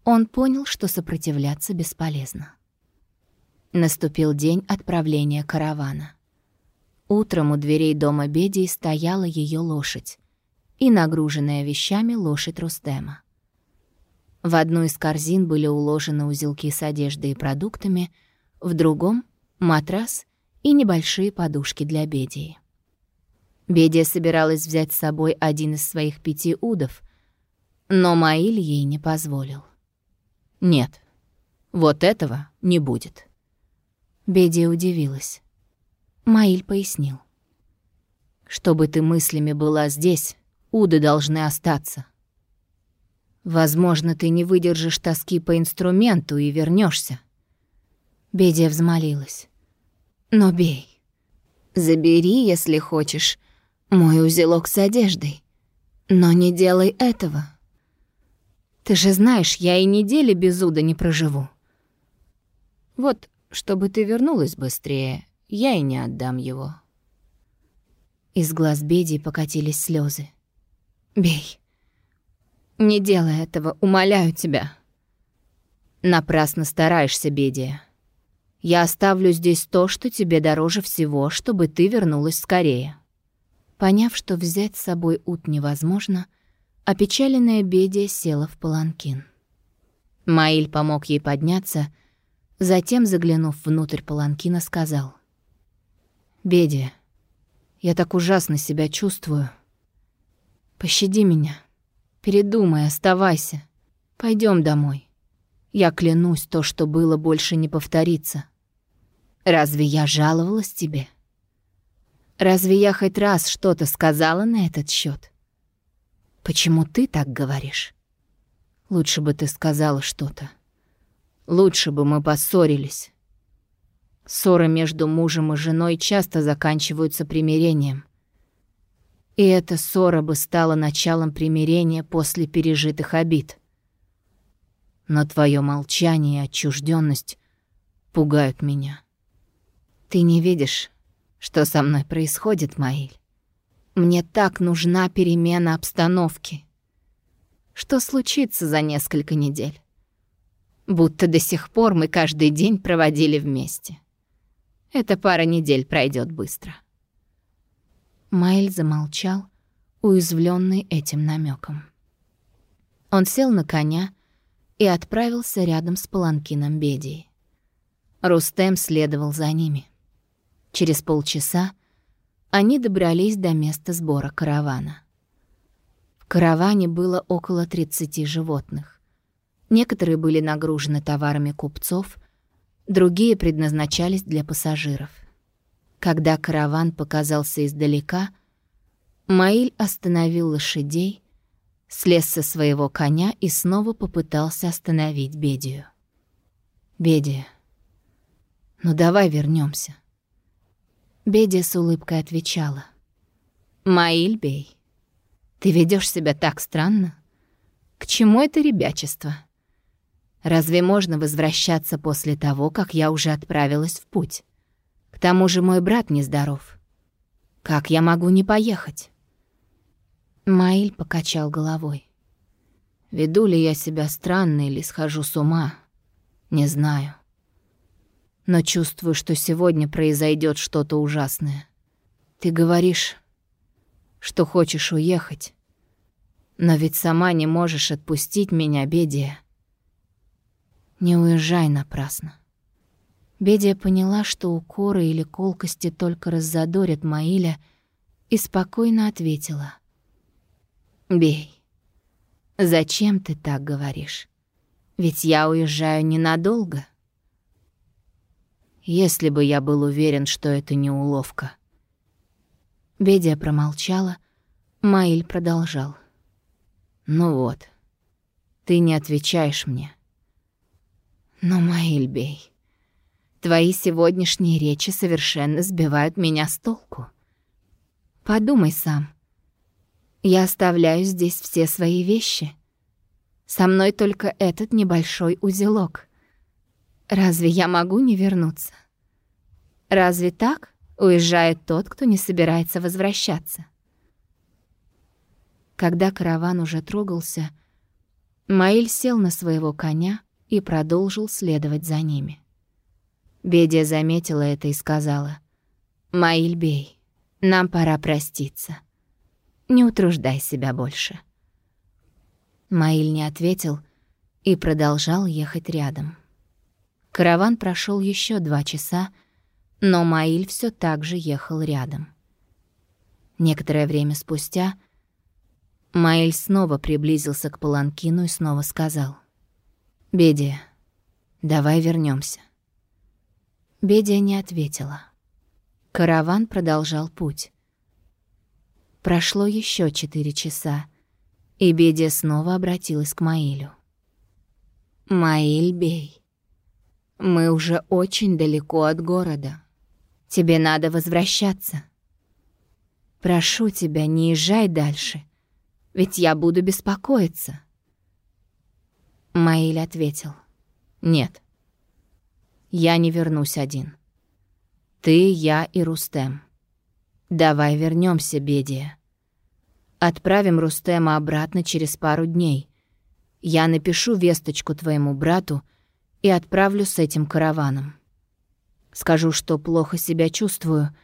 он понял, что сопротивляться бесполезно. Наступил день отправления каравана. Утром у дверей дома Бедии стояла ее лошадь и нагруженная вещами лошадь Рустема. В одну из корзин были уложены узелки с одеждой и продуктами, в другом — матрас и небольшие подушки для Бедии. Бедия собиралась взять с собой один из своих пяти удов, но Маиль ей не позволил. «Нет, вот этого не будет». Беди удивилась. Маиль пояснил. «Чтобы ты мыслями была здесь, уды должны остаться. Возможно, ты не выдержишь тоски по инструменту и вернешься. Бедия взмолилась. «Но бей. Забери, если хочешь, мой узелок с одеждой. Но не делай этого». Ты же знаешь, я и недели без уда не проживу. Вот, чтобы ты вернулась быстрее, я и не отдам его. Из глаз Беди покатились слезы. Бей. Не делай этого, умоляю тебя. Напрасно стараешься, Бедия. Я оставлю здесь то, что тебе дороже всего, чтобы ты вернулась скорее. Поняв, что взять с собой ут невозможно, — Опечаленная Бедия села в паланкин. Маиль помог ей подняться, Затем, заглянув внутрь паланкина, сказал. «Беди, я так ужасно себя чувствую. Пощади меня. Передумай, оставайся. Пойдем домой. Я клянусь, то, что было, больше не повторится. Разве я жаловалась тебе? Разве я хоть раз что-то сказала на этот счет? Почему ты так говоришь? Лучше бы ты сказала что-то. Лучше бы мы поссорились. Ссоры между мужем и женой часто заканчиваются примирением. И эта ссора бы стала началом примирения после пережитых обид. Но твое молчание и отчужденность пугают меня. Ты не видишь, что со мной происходит, Маиль? Мне так нужна перемена обстановки. Что случится за несколько недель? Будто до сих пор мы каждый день проводили вместе. Эта пара недель пройдет быстро. Маиль замолчал, уязвленный этим намеком. Он сел на коня и отправился рядом с паланкином Бедии. Рустем следовал за ними. Через полчаса они добрались до места сбора каравана. В караване было около 30 животных. Некоторые были нагружены товарами купцов, другие предназначались для пассажиров. Когда караван показался издалека, Маиль остановил лошадей, слез со своего коня и снова попытался остановить Бедию. «Бедия, ну давай вернемся. Бедия с улыбкой отвечала. «Маиль Бей, ты ведешь себя так странно. К чему это ребячество? Разве можно возвращаться после того, как я уже отправилась в путь? Тому же мой брат нездоров. Как я могу не поехать?» Маиль покачал головой. «Веду ли я себя странно или схожу с ума? Не знаю но чувствую, что сегодня произойдет что-то ужасное. Ты говоришь, что хочешь уехать, но ведь сама не можешь отпустить меня, Бедия. Не уезжай напрасно. Бедия поняла, что укоры или колкости только раззадорят Маиля, и спокойно ответила. «Бей, зачем ты так говоришь? Ведь я уезжаю ненадолго». Если бы я был уверен, что это не уловка. Бедия промолчала, Маиль продолжал. «Ну вот, ты не отвечаешь мне». «Но, Маиль Бей, твои сегодняшние речи совершенно сбивают меня с толку. Подумай сам. Я оставляю здесь все свои вещи. Со мной только этот небольшой узелок. Разве я могу не вернуться? Разве так уезжает тот, кто не собирается возвращаться? Когда караван уже трогался, Маиль сел на своего коня и продолжил следовать за ними. Бедия заметила это и сказала, «Маиль Бей, нам пора проститься. Не утруждай себя больше». Маиль не ответил и продолжал ехать рядом. Караван прошел еще два часа, но Маиль все так же ехал рядом. Некоторое время спустя Маиль снова приблизился к Паланкину и снова сказал. «Бедия, давай вернемся. Бедия не ответила. Караван продолжал путь. Прошло еще четыре часа, и Бедия снова обратилась к Маилю. «Маиль, бей. Мы уже очень далеко от города. Тебе надо возвращаться. Прошу тебя, не езжай дальше, ведь я буду беспокоиться. Маиль ответил. Нет. Я не вернусь один. Ты, я и Рустем. Давай вернемся, Бедия. Отправим Рустема обратно через пару дней. Я напишу весточку твоему брату — и отправлю с этим караваном. Скажу, что плохо себя чувствую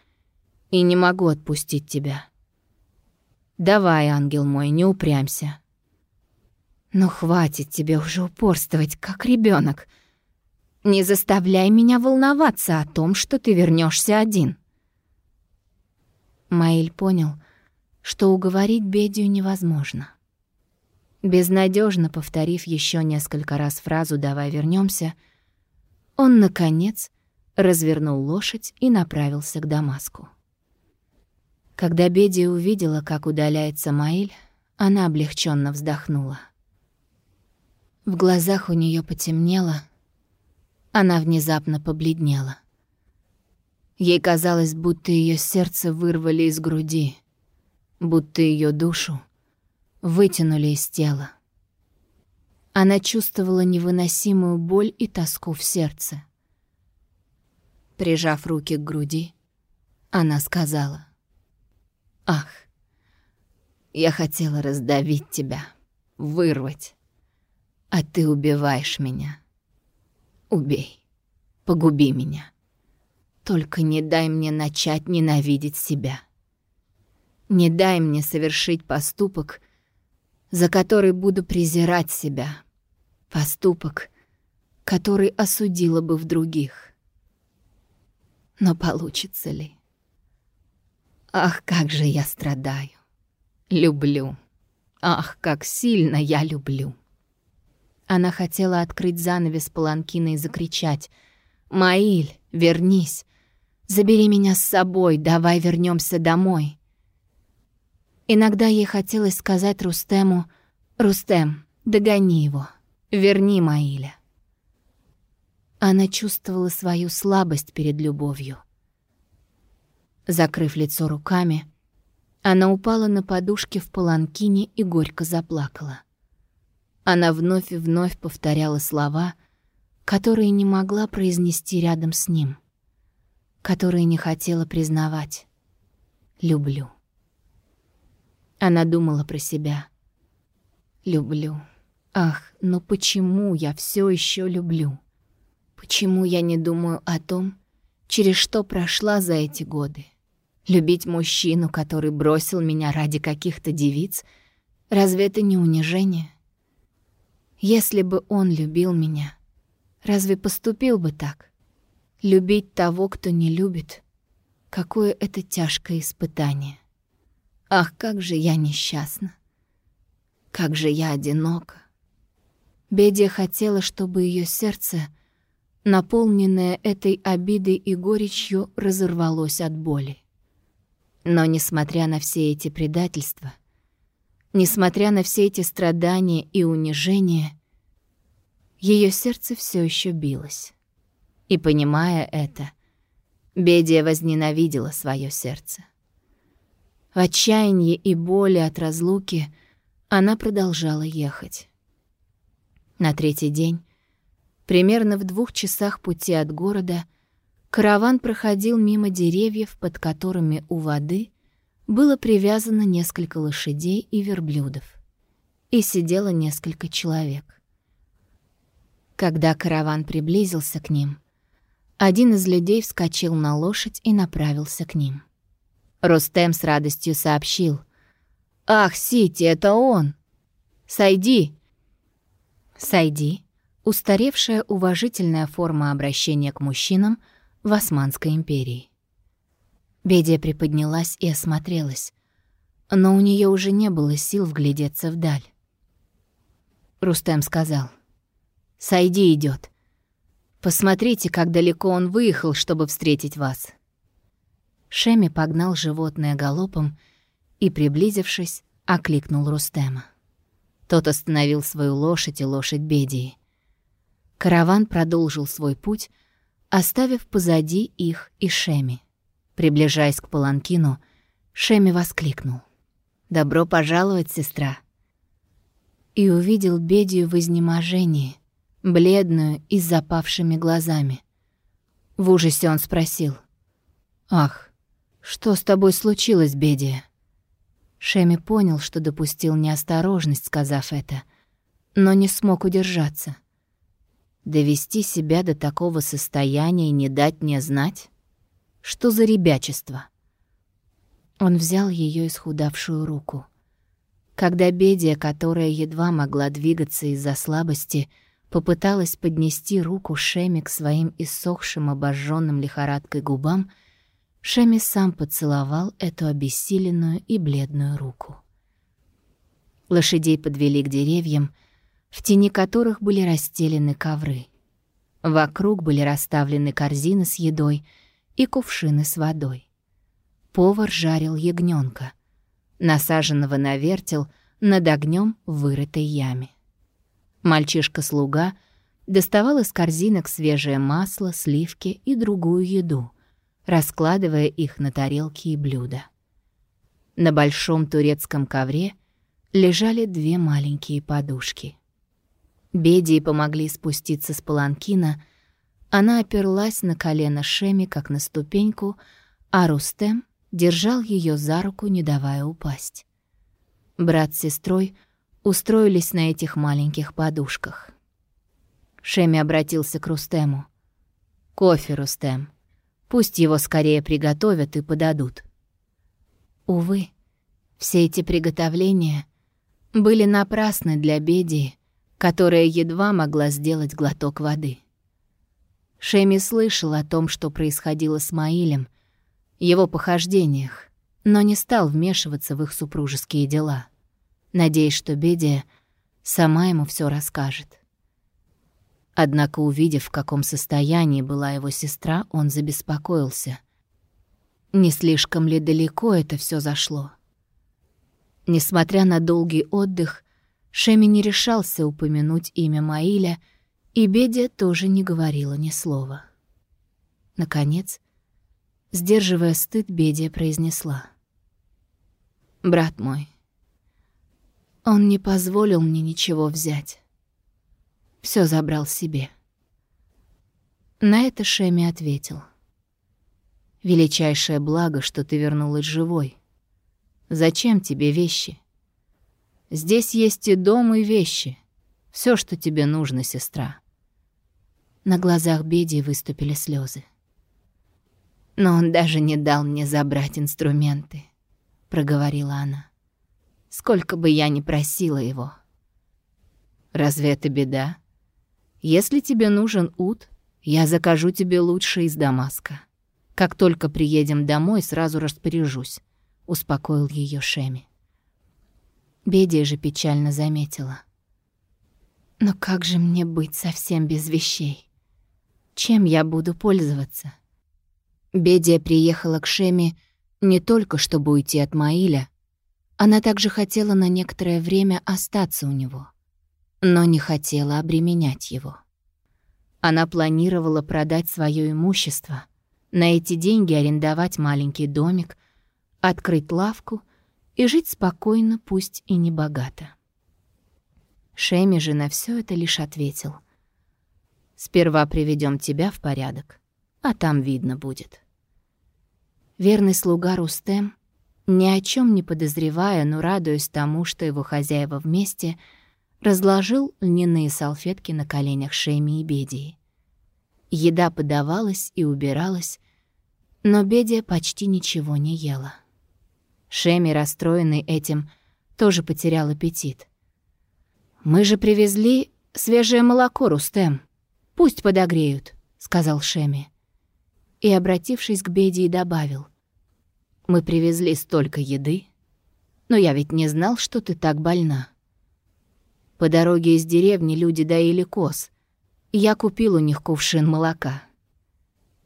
и не могу отпустить тебя. Давай, ангел мой, не упрямься. Но хватит тебе уже упорствовать, как ребенок. Не заставляй меня волноваться о том, что ты вернешься один. Маиль понял, что уговорить Бедию невозможно. Безнадежно повторив еще несколько раз фразу «давай вернемся, он, наконец, развернул лошадь и направился к Дамаску. Когда Бедия увидела, как удаляется Маиль, она облегченно вздохнула. В глазах у нее потемнело, она внезапно побледнела. Ей казалось, будто ее сердце вырвали из груди, будто ее душу вытянули из тела. Она чувствовала невыносимую боль и тоску в сердце. Прижав руки к груди, она сказала, «Ах, я хотела раздавить тебя, вырвать, а ты убиваешь меня. Убей, погуби меня. Только не дай мне начать ненавидеть себя. Не дай мне совершить поступок, за который буду презирать себя. Поступок, который осудила бы в других. Но получится ли? Ах, как же я страдаю. Люблю. Ах, как сильно я люблю. Она хотела открыть занавес паланкина и закричать. «Маиль, вернись! Забери меня с собой, давай вернемся домой!» Иногда ей хотелось сказать Рустему «Рустем, догони его, верни Маиля». Она чувствовала свою слабость перед любовью. Закрыв лицо руками, она упала на подушке в паланкине и горько заплакала. Она вновь и вновь повторяла слова, которые не могла произнести рядом с ним, которые не хотела признавать. «Люблю». Она думала про себя. «Люблю. Ах, но почему я все еще люблю? Почему я не думаю о том, через что прошла за эти годы? Любить мужчину, который бросил меня ради каких-то девиц, разве это не унижение? Если бы он любил меня, разве поступил бы так? Любить того, кто не любит, какое это тяжкое испытание. Ах, как же я несчастна. Как же я одинока. Бедия хотела, чтобы ее сердце, наполненное этой обидой и горечью, разорвалось от боли. Но, несмотря на все эти предательства, несмотря на все эти страдания и унижения, ее сердце все еще билось. И, понимая это, Бедия возненавидела свое сердце. В отчаянии и боли от разлуки она продолжала ехать. На третий день, примерно в двух часах пути от города, караван проходил мимо деревьев, под которыми у воды было привязано несколько лошадей и верблюдов, и сидело несколько человек. Когда караван приблизился к ним, один из людей вскочил на лошадь и направился к ним. Рустем с радостью сообщил. «Ах, Сити, это он! Сойди!» «Сойди» — устаревшая уважительная форма обращения к мужчинам в Османской империи. Бедия приподнялась и осмотрелась, но у нее уже не было сил вглядеться вдаль. Рустем сказал. «Сайди идет. Посмотрите, как далеко он выехал, чтобы встретить вас». Шеми погнал животное галопом и, приблизившись, окликнул Рустема. Тот остановил свою лошадь и лошадь Бедии. Караван продолжил свой путь, оставив позади их и Шеми. Приближаясь к Паланкину, Шеми воскликнул. «Добро пожаловать, сестра!» И увидел Бедию в изнеможении, бледную и с запавшими глазами. В ужасе он спросил. «Ах, «Что с тобой случилось, Бедия?» Шеми понял, что допустил неосторожность, сказав это, но не смог удержаться. Довести себя до такого состояния и не дать мне знать? Что за ребячество? Он взял ее исхудавшую руку. Когда Бедия, которая едва могла двигаться из-за слабости, попыталась поднести руку Шеми к своим иссохшим, обожженным лихорадкой губам, Шеми сам поцеловал эту обессиленную и бледную руку. Лошадей подвели к деревьям, в тени которых были расстелены ковры. Вокруг были расставлены корзины с едой и кувшины с водой. Повар жарил ягненка, насаженного на вертел над огнем в вырытой яме. Мальчишка-слуга доставал из корзинок свежее масло, сливки и другую еду, раскладывая их на тарелки и блюда. На большом турецком ковре лежали две маленькие подушки. Бедии помогли спуститься с паланкина, она оперлась на колено Шеми, как на ступеньку, а Рустем держал ее за руку, не давая упасть. Брат с сестрой устроились на этих маленьких подушках. Шеми обратился к Рустему. «Кофе, Рустем. Пусть его скорее приготовят и подадут». Увы, все эти приготовления были напрасны для Бедии, которая едва могла сделать глоток воды. Шеми слышал о том, что происходило с Маилем, его похождениях, но не стал вмешиваться в их супружеские дела, надеясь, что Бедия сама ему все расскажет. Однако, увидев, в каком состоянии была его сестра, он забеспокоился. Не слишком ли далеко это все зашло? Несмотря на долгий отдых, Шеми не решался упомянуть имя Маиля, и Бедия тоже не говорила ни слова. Наконец, Сдерживая стыд, Бедия произнесла. «Брат мой, он не позволил мне ничего взять. Все забрал себе». На это Шеми ответил. «Величайшее благо, что ты вернулась живой. Зачем тебе вещи? Здесь есть и дом, и вещи. Все, что тебе нужно, сестра». На глазах Бедии выступили слезы. «Но он даже не дал мне забрать инструменты», — проговорила она. «Сколько бы я ни просила его». «Разве это беда? Если тебе нужен ут, я закажу тебе лучший из Дамаска. Как только приедем домой, сразу распоряжусь», — успокоил ее Шеми. Бедия же печально заметила. «Но как же мне быть совсем без вещей? Чем я буду пользоваться?» Бедия приехала к Шеми не только чтобы уйти от Маиля, она также хотела на некоторое время остаться у него, но не хотела обременять его. Она планировала продать свое имущество, на эти деньги арендовать маленький домик, открыть лавку и жить спокойно, пусть и не богато. Шеми же на все это лишь ответил. «Сперва приведем тебя в порядок, а там видно будет». Верный слуга Рустем, ни о чем не подозревая, но радуясь тому, что его хозяева вместе, разложил льняные салфетки на коленях Шеми и Бедии. Еда подавалась и убиралась, но Бедия почти ничего не ела. Шеми, расстроенный этим, тоже потерял аппетит. «Мы же привезли свежее молоко, Рустем. Пусть подогреют», — сказал Шеми и, обратившись к Бедии, добавил. «Мы привезли столько еды, но я ведь не знал, что ты так больна. По дороге из деревни люди доили коз, и я купил у них кувшин молока».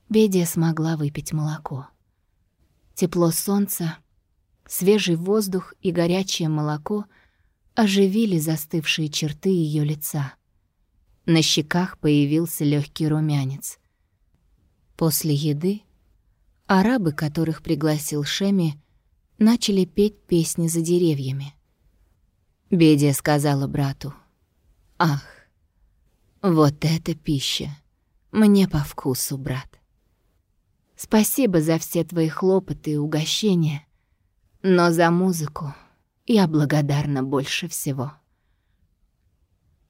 Бедия смогла выпить молоко. Тепло солнца, свежий воздух и горячее молоко оживили застывшие черты ее лица. На щеках появился легкий румянец. После еды арабы, которых пригласил Шеми, начали петь песни за деревьями. Бедия сказала брату, «Ах, вот эта пища! Мне по вкусу, брат. Спасибо за все твои хлопоты и угощения, но за музыку я благодарна больше всего».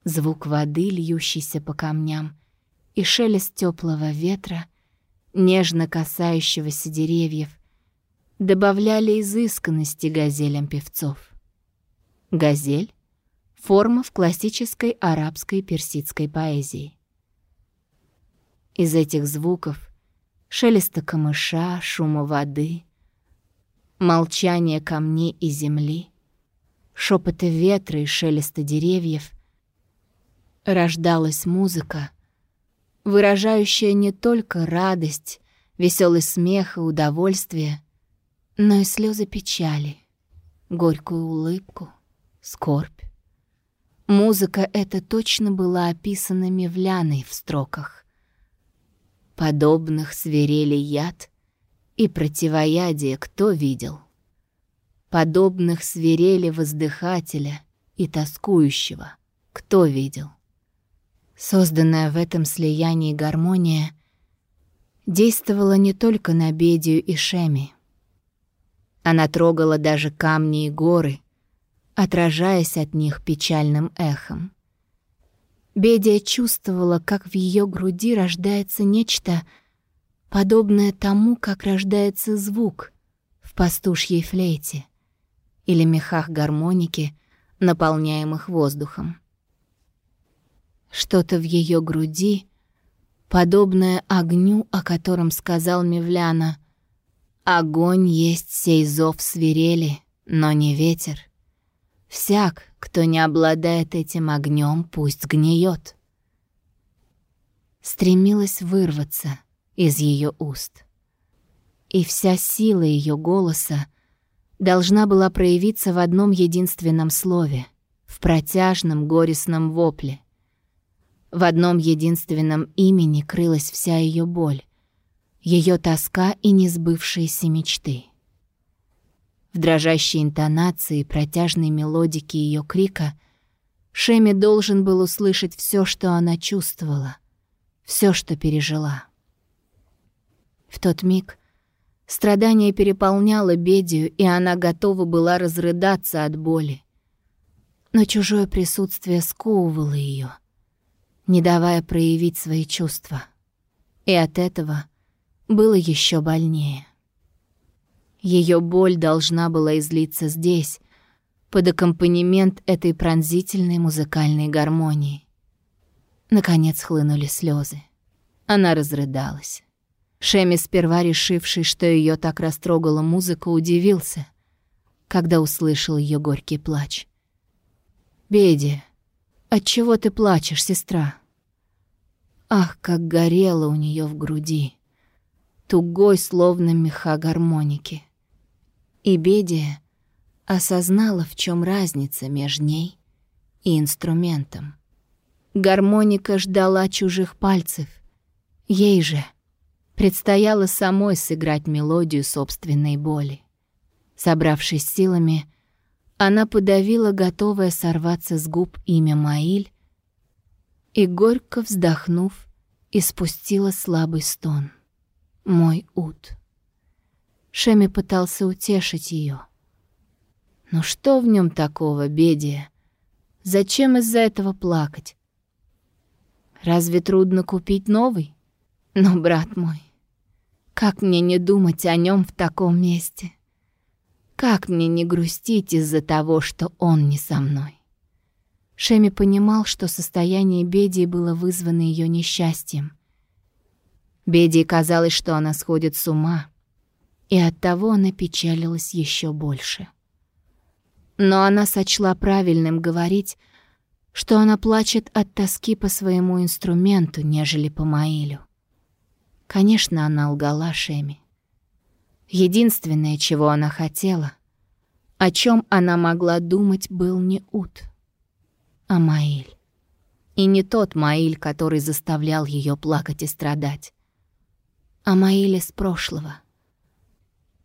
Звук воды, льющейся по камням, и шелест теплого ветра — нежно касающегося деревьев, добавляли изысканности газелям певцов. Газель форма в классической арабской персидской поэзии. Из этих звуков шелеста камыша, шума воды, молчание камней и земли, шепота ветра и шелеста деревьев рождалась музыка, выражающая не только радость, веселый смех и удовольствие, но и слезы печали, горькую улыбку, скорбь. Музыка эта точно была описана Мевляной в строках. Подобных свирели яд и противоядие кто видел? Подобных свирели воздыхателя и тоскующего кто видел? Созданная в этом слиянии гармония действовала не только на Бедию и Шеми. Она трогала даже камни и горы, отражаясь от них печальным эхом. Бедия чувствовала, как в ее груди рождается нечто, подобное тому, как рождается звук в пастушьей флейте или мехах гармоники, наполняемых воздухом. Что-то в ее груди, подобное огню, о котором сказал Мевляна, «Огонь есть сей зов свирели, но не ветер». Всяк, кто не обладает этим огнем, пусть гниет. Стремилась вырваться из ее уст. И вся сила ее голоса должна была проявиться в одном единственном слове, в протяжном горестном вопле. В одном единственном имени крылась вся ее боль, ее тоска и несбывшиеся мечты. В дрожащей интонации протяжной мелодики ее крика Шеми должен был услышать все, что она чувствовала, все, что пережила. В тот миг страдание переполняло Бедию, и она готова была разрыдаться от боли. Но чужое присутствие сковывало ее, не давая проявить свои чувства. И от этого было еще больнее. Ее боль должна была излиться здесь, под аккомпанемент этой пронзительной музыкальной гармонии. Наконец хлынули слезы. Она разрыдалась. Шеми, сперва решивший, что ее так растрогала музыка, удивился, когда услышал ее горький плач. «Беди, отчего ты плачешь, сестра?» Ах, как горело у нее в груди, тугой, словно меха гармоники. И Бедия осознала, в чем разница между ней и инструментом. Гармоника ждала чужих пальцев. Ей же предстояло самой сыграть мелодию собственной боли. Собравшись силами, она подавила готовое сорваться с губ имя Маиль и, горько вздохнув, испустила слабый стон. «Мой ут». Шеми пытался утешить ее. Но что в нем такого, бедия? Зачем из-за этого плакать? Разве трудно купить новый? Но, брат мой, как мне не думать о нем в таком месте? Как мне не грустить из-за того, что он не со мной? Шеми понимал, что состояние Бедии было вызвано ее несчастьем. Бедии казалось, что она сходит с ума — и оттого она печалилась еще больше. Но она сочла правильным говорить, что она плачет от тоски по своему инструменту, нежели по Маилю. Конечно, она лгала Шеми. Единственное, чего она хотела, о чем она могла думать, был не Ут, а Маиль. И не тот Маиль, который заставлял ее плакать и страдать, а Маиль из прошлого —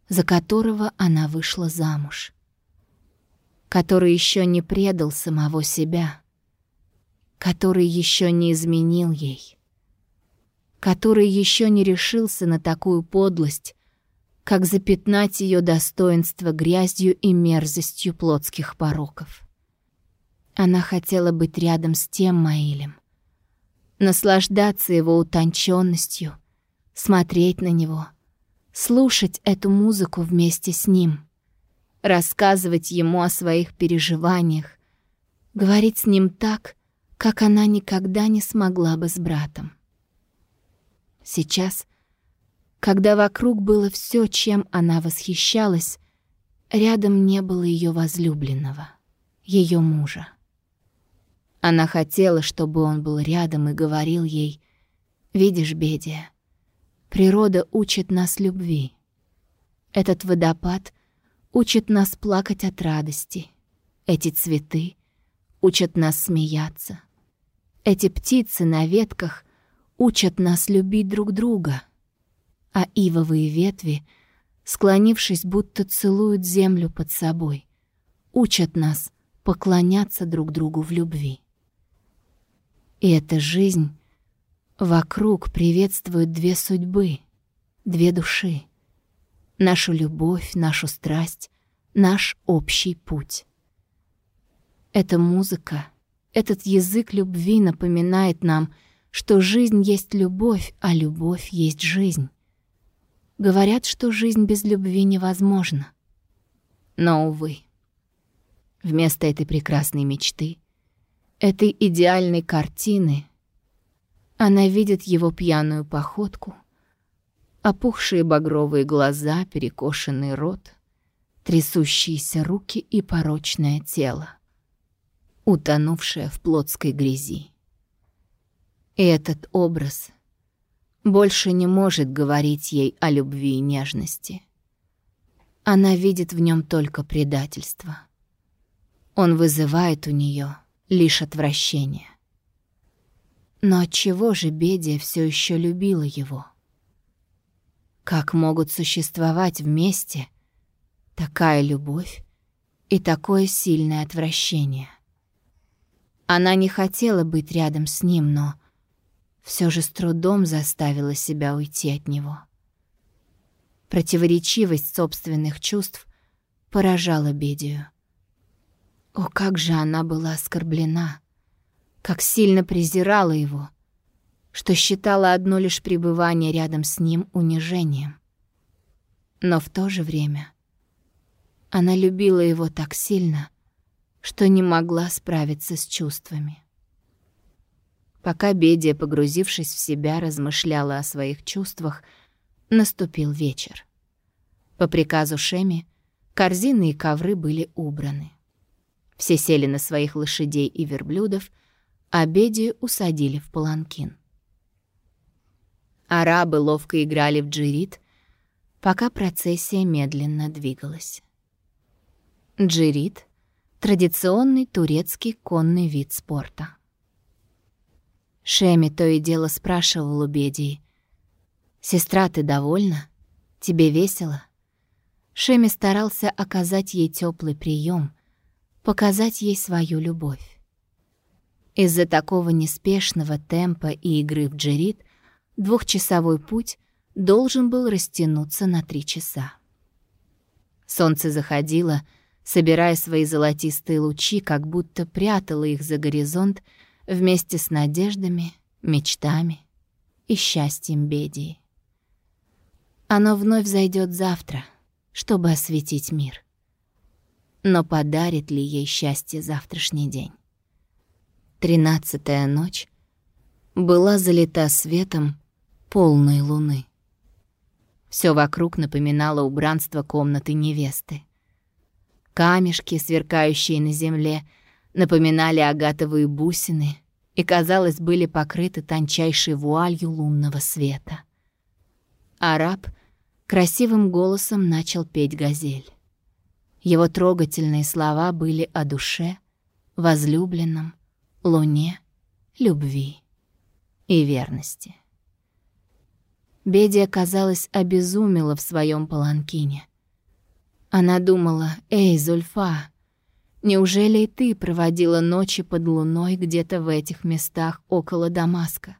за которого она вышла замуж, который еще не предал самого себя, который еще не изменил ей, который еще не решился на такую подлость, как запятнать ее достоинство грязью и мерзостью плотских пороков. Она хотела быть рядом с тем Маилем, наслаждаться его утонченностью, смотреть на него — слушать эту музыку вместе с ним, рассказывать ему о своих переживаниях, говорить с ним так, как она никогда не смогла бы с братом. Сейчас, когда вокруг было все, чем она восхищалась, рядом не было ее возлюбленного, ее мужа. Она хотела, чтобы он был рядом и говорил ей, «Видишь, Бедия, природа учит нас любви. Этот водопад учит нас плакать от радости. Эти цветы учат нас смеяться. Эти птицы на ветках учат нас любить друг друга. А ивовые ветви, склонившись, будто целуют землю под собой, учат нас поклоняться друг другу в любви. И эта жизнь вокруг приветствует две судьбы, две души. Нашу любовь, нашу страсть, наш общий путь. Эта музыка, этот язык любви напоминает нам, что жизнь есть любовь, а любовь есть жизнь. Говорят, что жизнь без любви невозможна. Но, увы, вместо этой прекрасной мечты этой идеальной картины она видит его пьяную походку, опухшие багровые глаза, перекошенный рот, трясущиеся руки и порочное тело, утонувшее в плотской грязи. И этот образ больше не может говорить ей о любви и нежности. Она видит в нем только предательство. Он вызывает у нее лишь отвращение. Но отчего же Бедия все еще любила его? Как могут существовать вместе такая любовь и такое сильное отвращение? Она не хотела быть рядом с ним, но все же с трудом заставила себя уйти от него. Противоречивость собственных чувств поражала Бедию. О, как же она была оскорблена, как сильно презирала его, что считала одно лишь пребывание рядом с ним унижением. Но в то же время она любила его так сильно, что не могла справиться с чувствами. Пока Бедия, погрузившись в себя, размышляла о своих чувствах, наступил вечер. По приказу Шеми корзины и ковры были убраны. Все сели на своих лошадей и верблюдов, а Беди усадили в паланкин. Арабы ловко играли в джирит, пока процессия медленно двигалась. Джирит — традиционный турецкий конный вид спорта. Шеми то и дело спрашивал у Бедии. «Сестра, ты довольна? Тебе весело?» Шеми старался оказать ей теплый прием, показать ей свою любовь. Из-за такого неспешного темпа и игры в джерит двухчасовой путь должен был растянуться на три часа. Солнце заходило, собирая свои золотистые лучи, как будто прятало их за горизонт вместе с надеждами, мечтами и счастьем Бедии. Оно вновь зайдет завтра, чтобы осветить мир но подарит ли ей счастье завтрашний день? Тринадцатая ночь была залита светом полной луны. Все вокруг напоминало убранство комнаты невесты. Камешки, сверкающие на земле, напоминали агатовые бусины и, казалось, были покрыты тончайшей вуалью лунного света. Араб красивым голосом начал петь газель. Его трогательные слова были о душе, возлюбленном, луне, любви и верности. Бедия, казалось, обезумела в своем паланкине. Она думала, «Эй, Зульфа, неужели и ты проводила ночи под луной где-то в этих местах около Дамаска?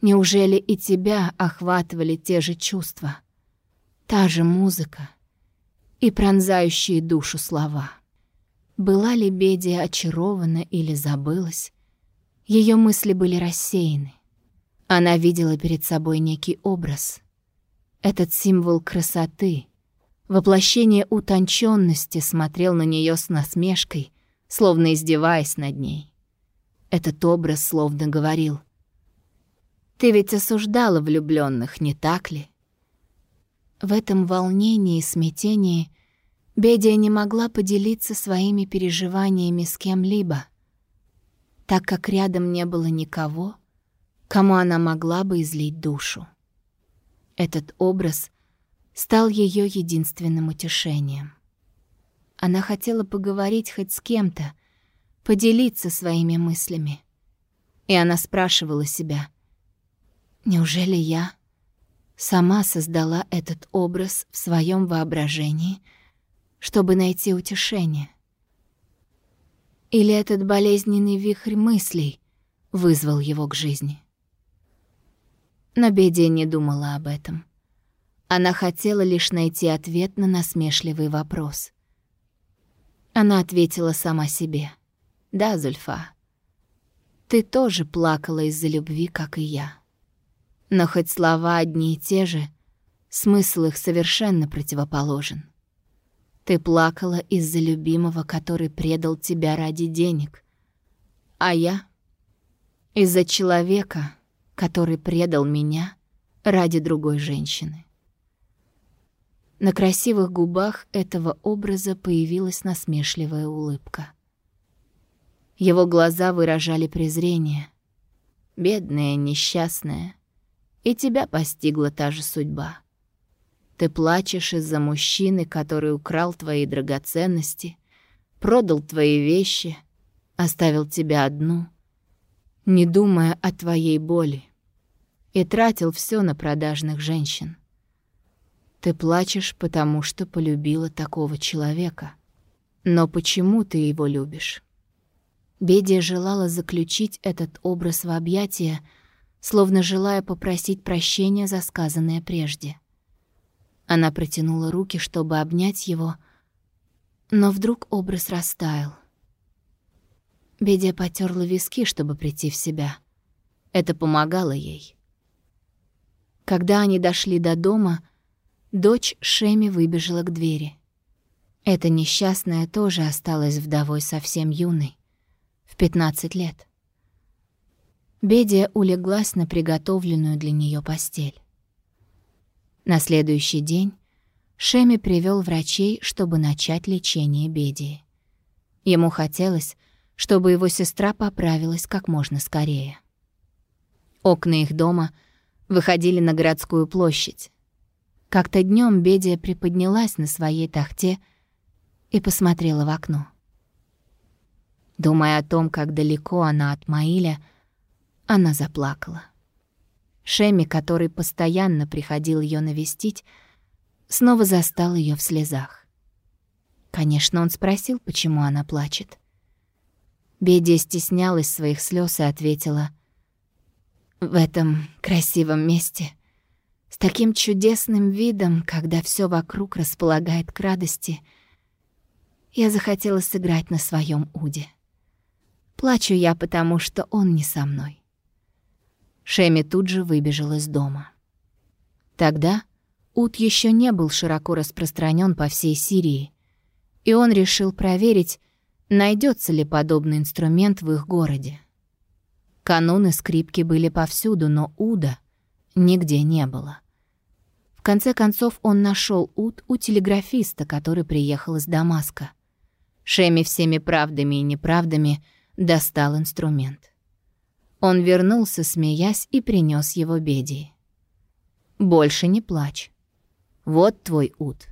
Неужели и тебя охватывали те же чувства? Та же музыка, и пронзающие душу слова. Была ли Бедия очарована или забылась? Ее мысли были рассеяны. Она видела перед собой некий образ. Этот символ красоты, воплощение утонченности смотрел на нее с насмешкой, словно издеваясь над ней. Этот образ словно говорил. «Ты ведь осуждала влюбленных, не так ли?» В этом волнении и смятении Бедия не могла поделиться своими переживаниями с кем-либо, так как рядом не было никого, кому она могла бы излить душу. Этот образ стал ее единственным утешением. Она хотела поговорить хоть с кем-то, поделиться своими мыслями. И она спрашивала себя, «Неужели я сама создала этот образ в своем воображении, чтобы найти утешение?» Или этот болезненный вихрь мыслей вызвал его к жизни? Но Бедия не думала об этом. Она хотела лишь найти ответ на насмешливый вопрос — она ответила сама себе. «Да, Зульфа, ты тоже плакала из-за любви, как и я. Но хоть слова одни и те же, смысл их совершенно противоположен. Ты плакала из-за любимого, который предал тебя ради денег, а я — из-за человека, который предал меня ради другой женщины. На красивых губах этого образа появилась насмешливая улыбка. Его глаза выражали презрение. «Бедная, несчастная, и тебя постигла та же судьба. Ты плачешь из-за мужчины, который украл твои драгоценности, продал твои вещи, оставил тебя одну, не думая о твоей боли, и тратил все на продажных женщин. Ты плачешь, потому что полюбила такого человека. Но почему ты его любишь? Бедия желала заключить этот образ в объятия, словно желая попросить прощения за сказанное прежде. Она протянула руки, чтобы обнять его, но вдруг образ растаял. Бедия потерла виски, чтобы прийти в себя. Это помогало ей. Когда они дошли до дома, Дочь Шеми выбежала к двери. Эта несчастная тоже осталась вдовой совсем юной, в 15 лет. Бедия улеглась на приготовленную для нее постель. На следующий день Шеми привел врачей, чтобы начать лечение Бедии. Ему хотелось, чтобы его сестра поправилась как можно скорее. Окна их дома выходили на городскую площадь, как-то днем Бедия приподнялась на своей тахте и посмотрела в окно. Думая о том, как далеко она от Маиля, она заплакала. Шеми, который постоянно приходил ее навестить, снова застал ее в слезах. Конечно, он спросил, почему она плачет. Бедия стеснялась своих слез и ответила, «В этом красивом месте с таким чудесным видом, когда все вокруг располагает к радости, я захотела сыграть на своем уде. Плачу я, потому что он не со мной. Шеми тут же выбежал из дома. Тогда уд еще не был широко распространен по всей Сирии, и он решил проверить, найдется ли подобный инструмент в их городе. Кануны скрипки были повсюду, но уда нигде не было. В конце концов он нашел ут у телеграфиста, который приехал из Дамаска. Шеми всеми правдами и неправдами достал инструмент. Он вернулся, смеясь, и принес его Бедии. «Больше не плачь. Вот твой ут».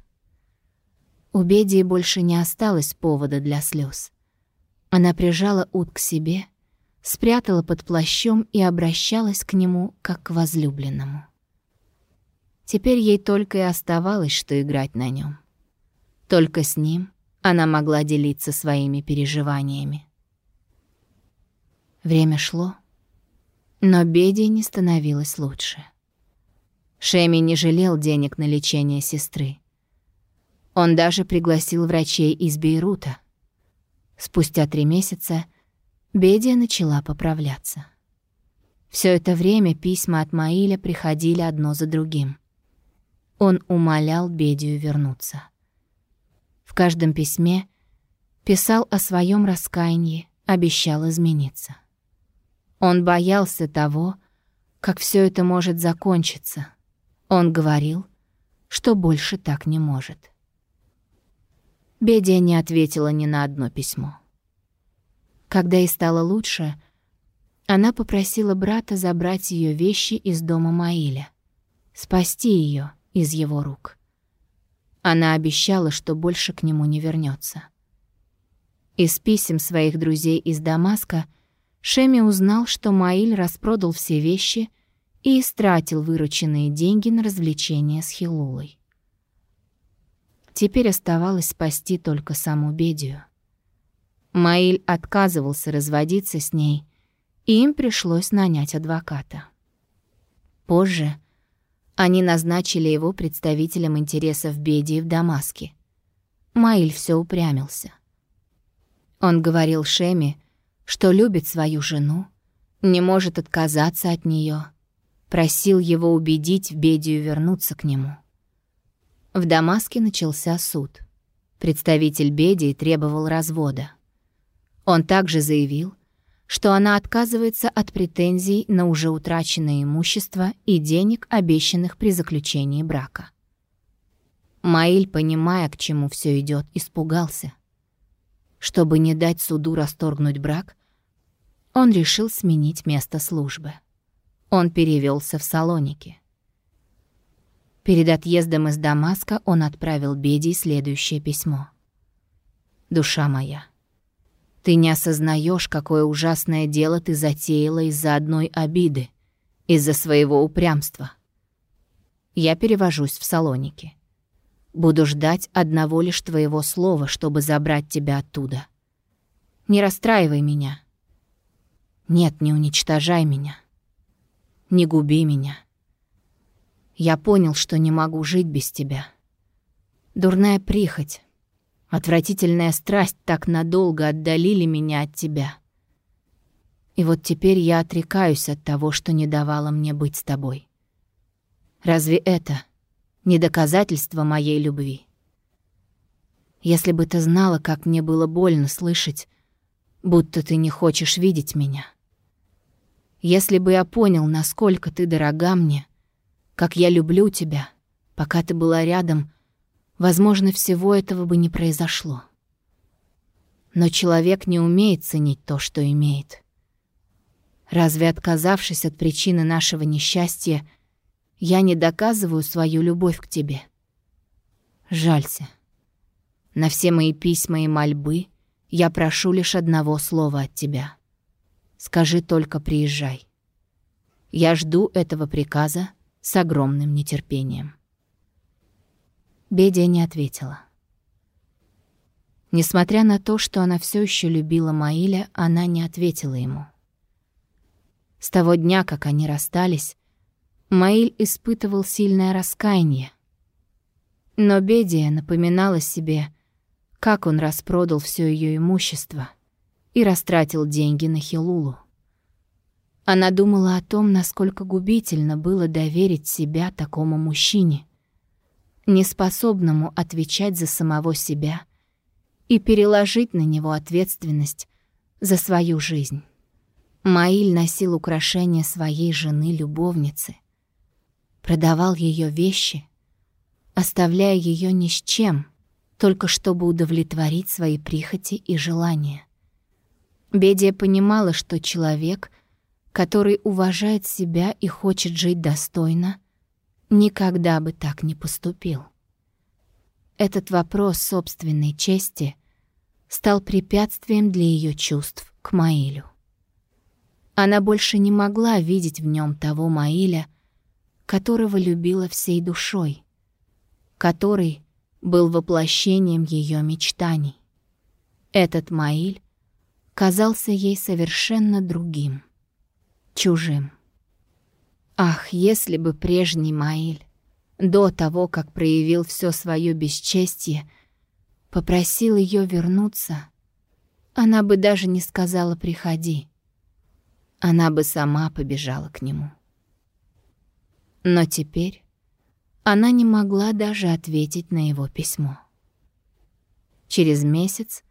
У Бедии больше не осталось повода для слез. Она прижала ут к себе — спрятала под плащом и обращалась к нему как к возлюбленному. Теперь ей только и оставалось, что играть на нем. Только с ним она могла делиться своими переживаниями. Время шло, но Беде не становилось лучше. Шеми не жалел денег на лечение сестры. Он даже пригласил врачей из Бейрута. Спустя три месяца — Бедия начала поправляться. Все это время письма от Маиля приходили одно за другим. Он умолял Бедию вернуться. В каждом письме Писал о своем раскаянии, обещал измениться. Он боялся того, как все это может закончиться. Он говорил, что больше так не может. Бедия не ответила ни на одно письмо. Когда ей стало лучше, она попросила брата забрать ее вещи из дома Маиля, спасти ее из его рук. Она обещала, что больше к нему не вернется. Из писем своих друзей из Дамаска Шеми узнал, что Маиль распродал все вещи и истратил вырученные деньги на развлечения с Хилулой. Теперь оставалось спасти только саму Бедию. Маиль отказывался разводиться с ней, и им пришлось нанять адвоката. Позже они назначили его представителем интересов Бедии в Дамаске. Маиль все упрямился. Он говорил Шеми, что любит свою жену, не может отказаться от нее, просил его убедить Бедию вернуться к нему. В Дамаске начался суд. Представитель Бедии требовал развода. Он также заявил, что она отказывается от претензий на уже утраченное имущество и денег, обещанных при заключении брака. Маиль, понимая, к чему все идет, испугался — чтобы не дать суду расторгнуть брак, он решил сменить место службы. Он перевелся в Салоники. Перед отъездом из Дамаска он отправил Бедии следующее письмо. «Душа моя, ты не осознаешь, какое ужасное дело ты затеяла из-за одной обиды, из-за своего упрямства. Я перевожусь в Салоники. Буду ждать одного лишь твоего слова, чтобы забрать тебя оттуда. Не расстраивай меня. Нет, не уничтожай меня. Не губи меня. Я понял, что не могу жить без тебя. Дурная прихоть, отвратительная страсть так надолго отдалили меня от тебя. И вот теперь я отрекаюсь от того, что не давало мне быть с тобой. Разве это не доказательство моей любви. Если бы ты знала, как мне было больно слышать, будто ты не хочешь видеть меня. Если бы я понял, насколько ты дорога мне, как я люблю тебя, пока ты была рядом, возможно, всего этого бы не произошло. Но человек не умеет ценить то, что имеет. Разве отказавшись от причины нашего несчастья, я не доказываю свою любовь к тебе. Жалься. На все мои письма и мольбы я прошу лишь одного слова от тебя. Скажи только «приезжай». Я жду этого приказа с огромным нетерпением. Бедия не ответила. Несмотря на то, что она все еще любила Маиля, она не ответила ему. С того дня, как они расстались, Маиль испытывал сильное раскаяние. Но Бедия напоминала себе, как он распродал все ее имущество и растратил деньги на Хилулу. Она думала о том, насколько губительно было доверить себя такому мужчине, неспособному отвечать за самого себя и переложить на него ответственность за свою жизнь. Маиль носил украшения своей жены-любовницы — продавал ее вещи, оставляя ее ни с чем, только чтобы удовлетворить свои прихоти и желания. Бедия понимала, что человек, который уважает себя и хочет жить достойно, никогда бы так не поступил. Этот вопрос собственной чести стал препятствием для ее чувств к Маилю. Она больше не могла видеть в нем того Маиля, которого любила всей душой, который был воплощением ее мечтаний. Этот Маиль казался ей совершенно другим, чужим. Ах, если бы прежний Маиль, до того, как проявил все свое бесчестье, попросил ее вернуться, она бы даже не сказала «приходи». Она бы сама побежала к нему. Но теперь она не могла даже ответить на его письмо. Через месяц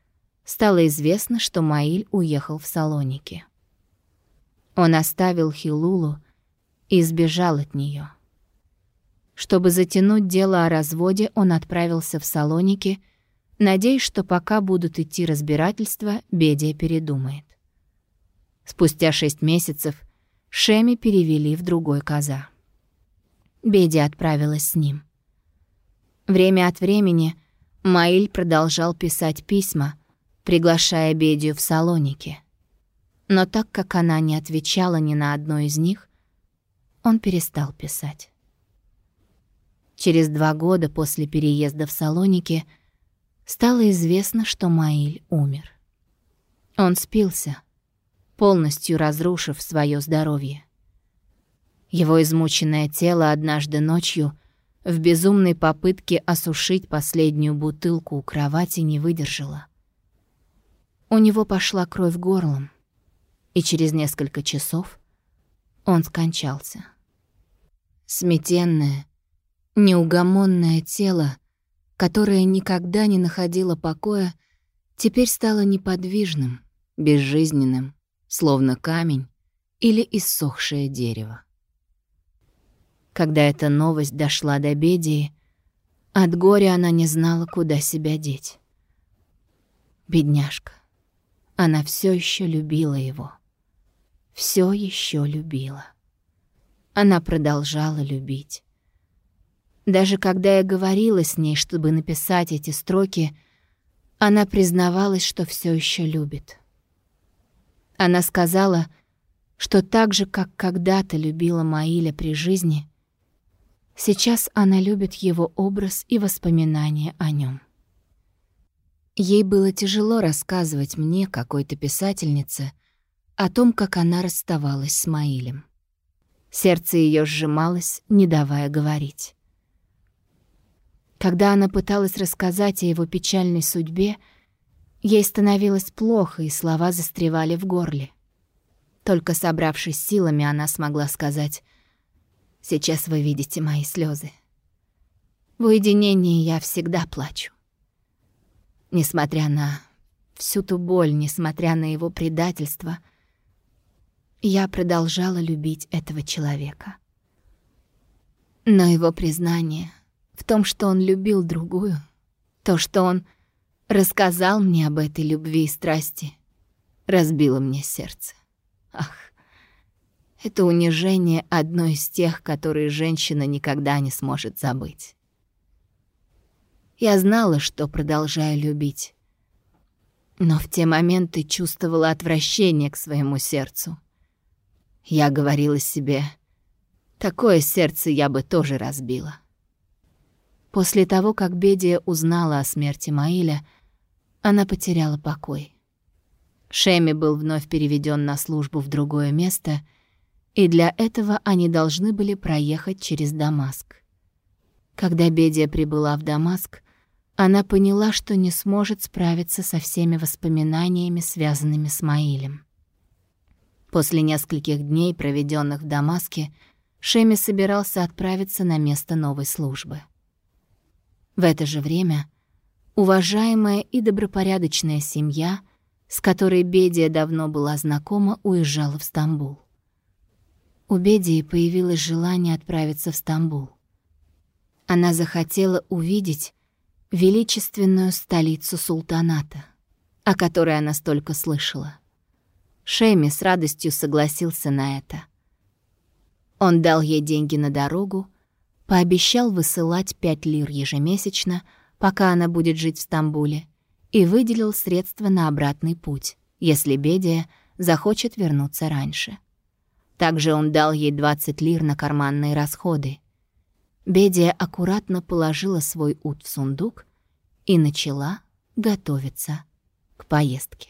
стало известно, что Маиль уехал в Салоники. Он оставил Хилулу и сбежал от нее. Чтобы затянуть дело о разводе, он отправился в Салоники, надеясь, что пока будут идти разбирательства, Бедия передумает. Спустя шесть месяцев Шеми перевели в другой каза. Бедия отправилась с ним. Время от времени Маиль продолжал писать письма, приглашая Бедию в Салоники. Но так как она не отвечала ни на одно из них, он перестал писать. Через два года после переезда в Салоники стало известно, что Маиль умер. Он спился, полностью разрушив свое здоровье. Его измученное тело однажды ночью в безумной попытке осушить последнюю бутылку у кровати не выдержало. У него пошла кровь горлом, и через несколько часов он скончался. Сметенное, неугомонное тело, которое никогда не находило покоя, теперь стало неподвижным, безжизненным, словно камень или иссохшее дерево. Когда эта новость дошла до Бедии, от горя она не знала, куда себя деть. Бедняжка. Она все еще любила его. Все еще любила. Она продолжала любить. Даже когда я говорила с ней, чтобы написать эти строки, она признавалась, что все еще любит. Она сказала, что так же, как когда-то любила Маиля при жизни, сейчас она любит его образ и воспоминания о нем. Ей было тяжело рассказывать мне, какой-то писательнице, о том, как она расставалась с Маилем. Сердце ее сжималось, не давая говорить. Когда она пыталась рассказать о его печальной судьбе, ей становилось плохо, и слова застревали в горле. Только собравшись силами, она смогла сказать «Сейчас вы видите мои слезы. В уединении я всегда плачу. Несмотря на всю ту боль, несмотря на его предательство, я продолжала любить этого человека. Но его признание в том, что он любил другую, то, что он рассказал мне об этой любви и страсти, разбило мне сердце. Ах, это унижение одно из тех, которые женщина никогда не сможет забыть. Я знала, что продолжаю любить. Но в те моменты чувствовала отвращение к своему сердцу. Я говорила себе, такое сердце я бы тоже разбила. После того, как Бедия узнала о смерти Маиля, она потеряла покой. Шеми был вновь переведен на службу в другое место, и для этого они должны были проехать через Дамаск. Когда Бедия прибыла в Дамаск, она поняла, что не сможет справиться со всеми воспоминаниями, связанными с Маилем. После нескольких дней, проведенных в Дамаске, Шеми собирался отправиться на место новой службы. В это же время уважаемая и добропорядочная семья, с которой Бедия давно была знакома, уезжала в Стамбул. У Бедии появилось желание отправиться в Стамбул. Она захотела увидеть величественную столицу султаната, о которой она столько слышала. Шеми с радостью согласился на это. Он дал ей деньги на дорогу, пообещал высылать пять лир ежемесячно, пока она будет жить в Стамбуле, и выделил средства на обратный путь, если Бедия захочет вернуться раньше. Также он дал ей 20 лир на карманные расходы — Бедия аккуратно положила свой ут в сундук и начала готовиться к поездке.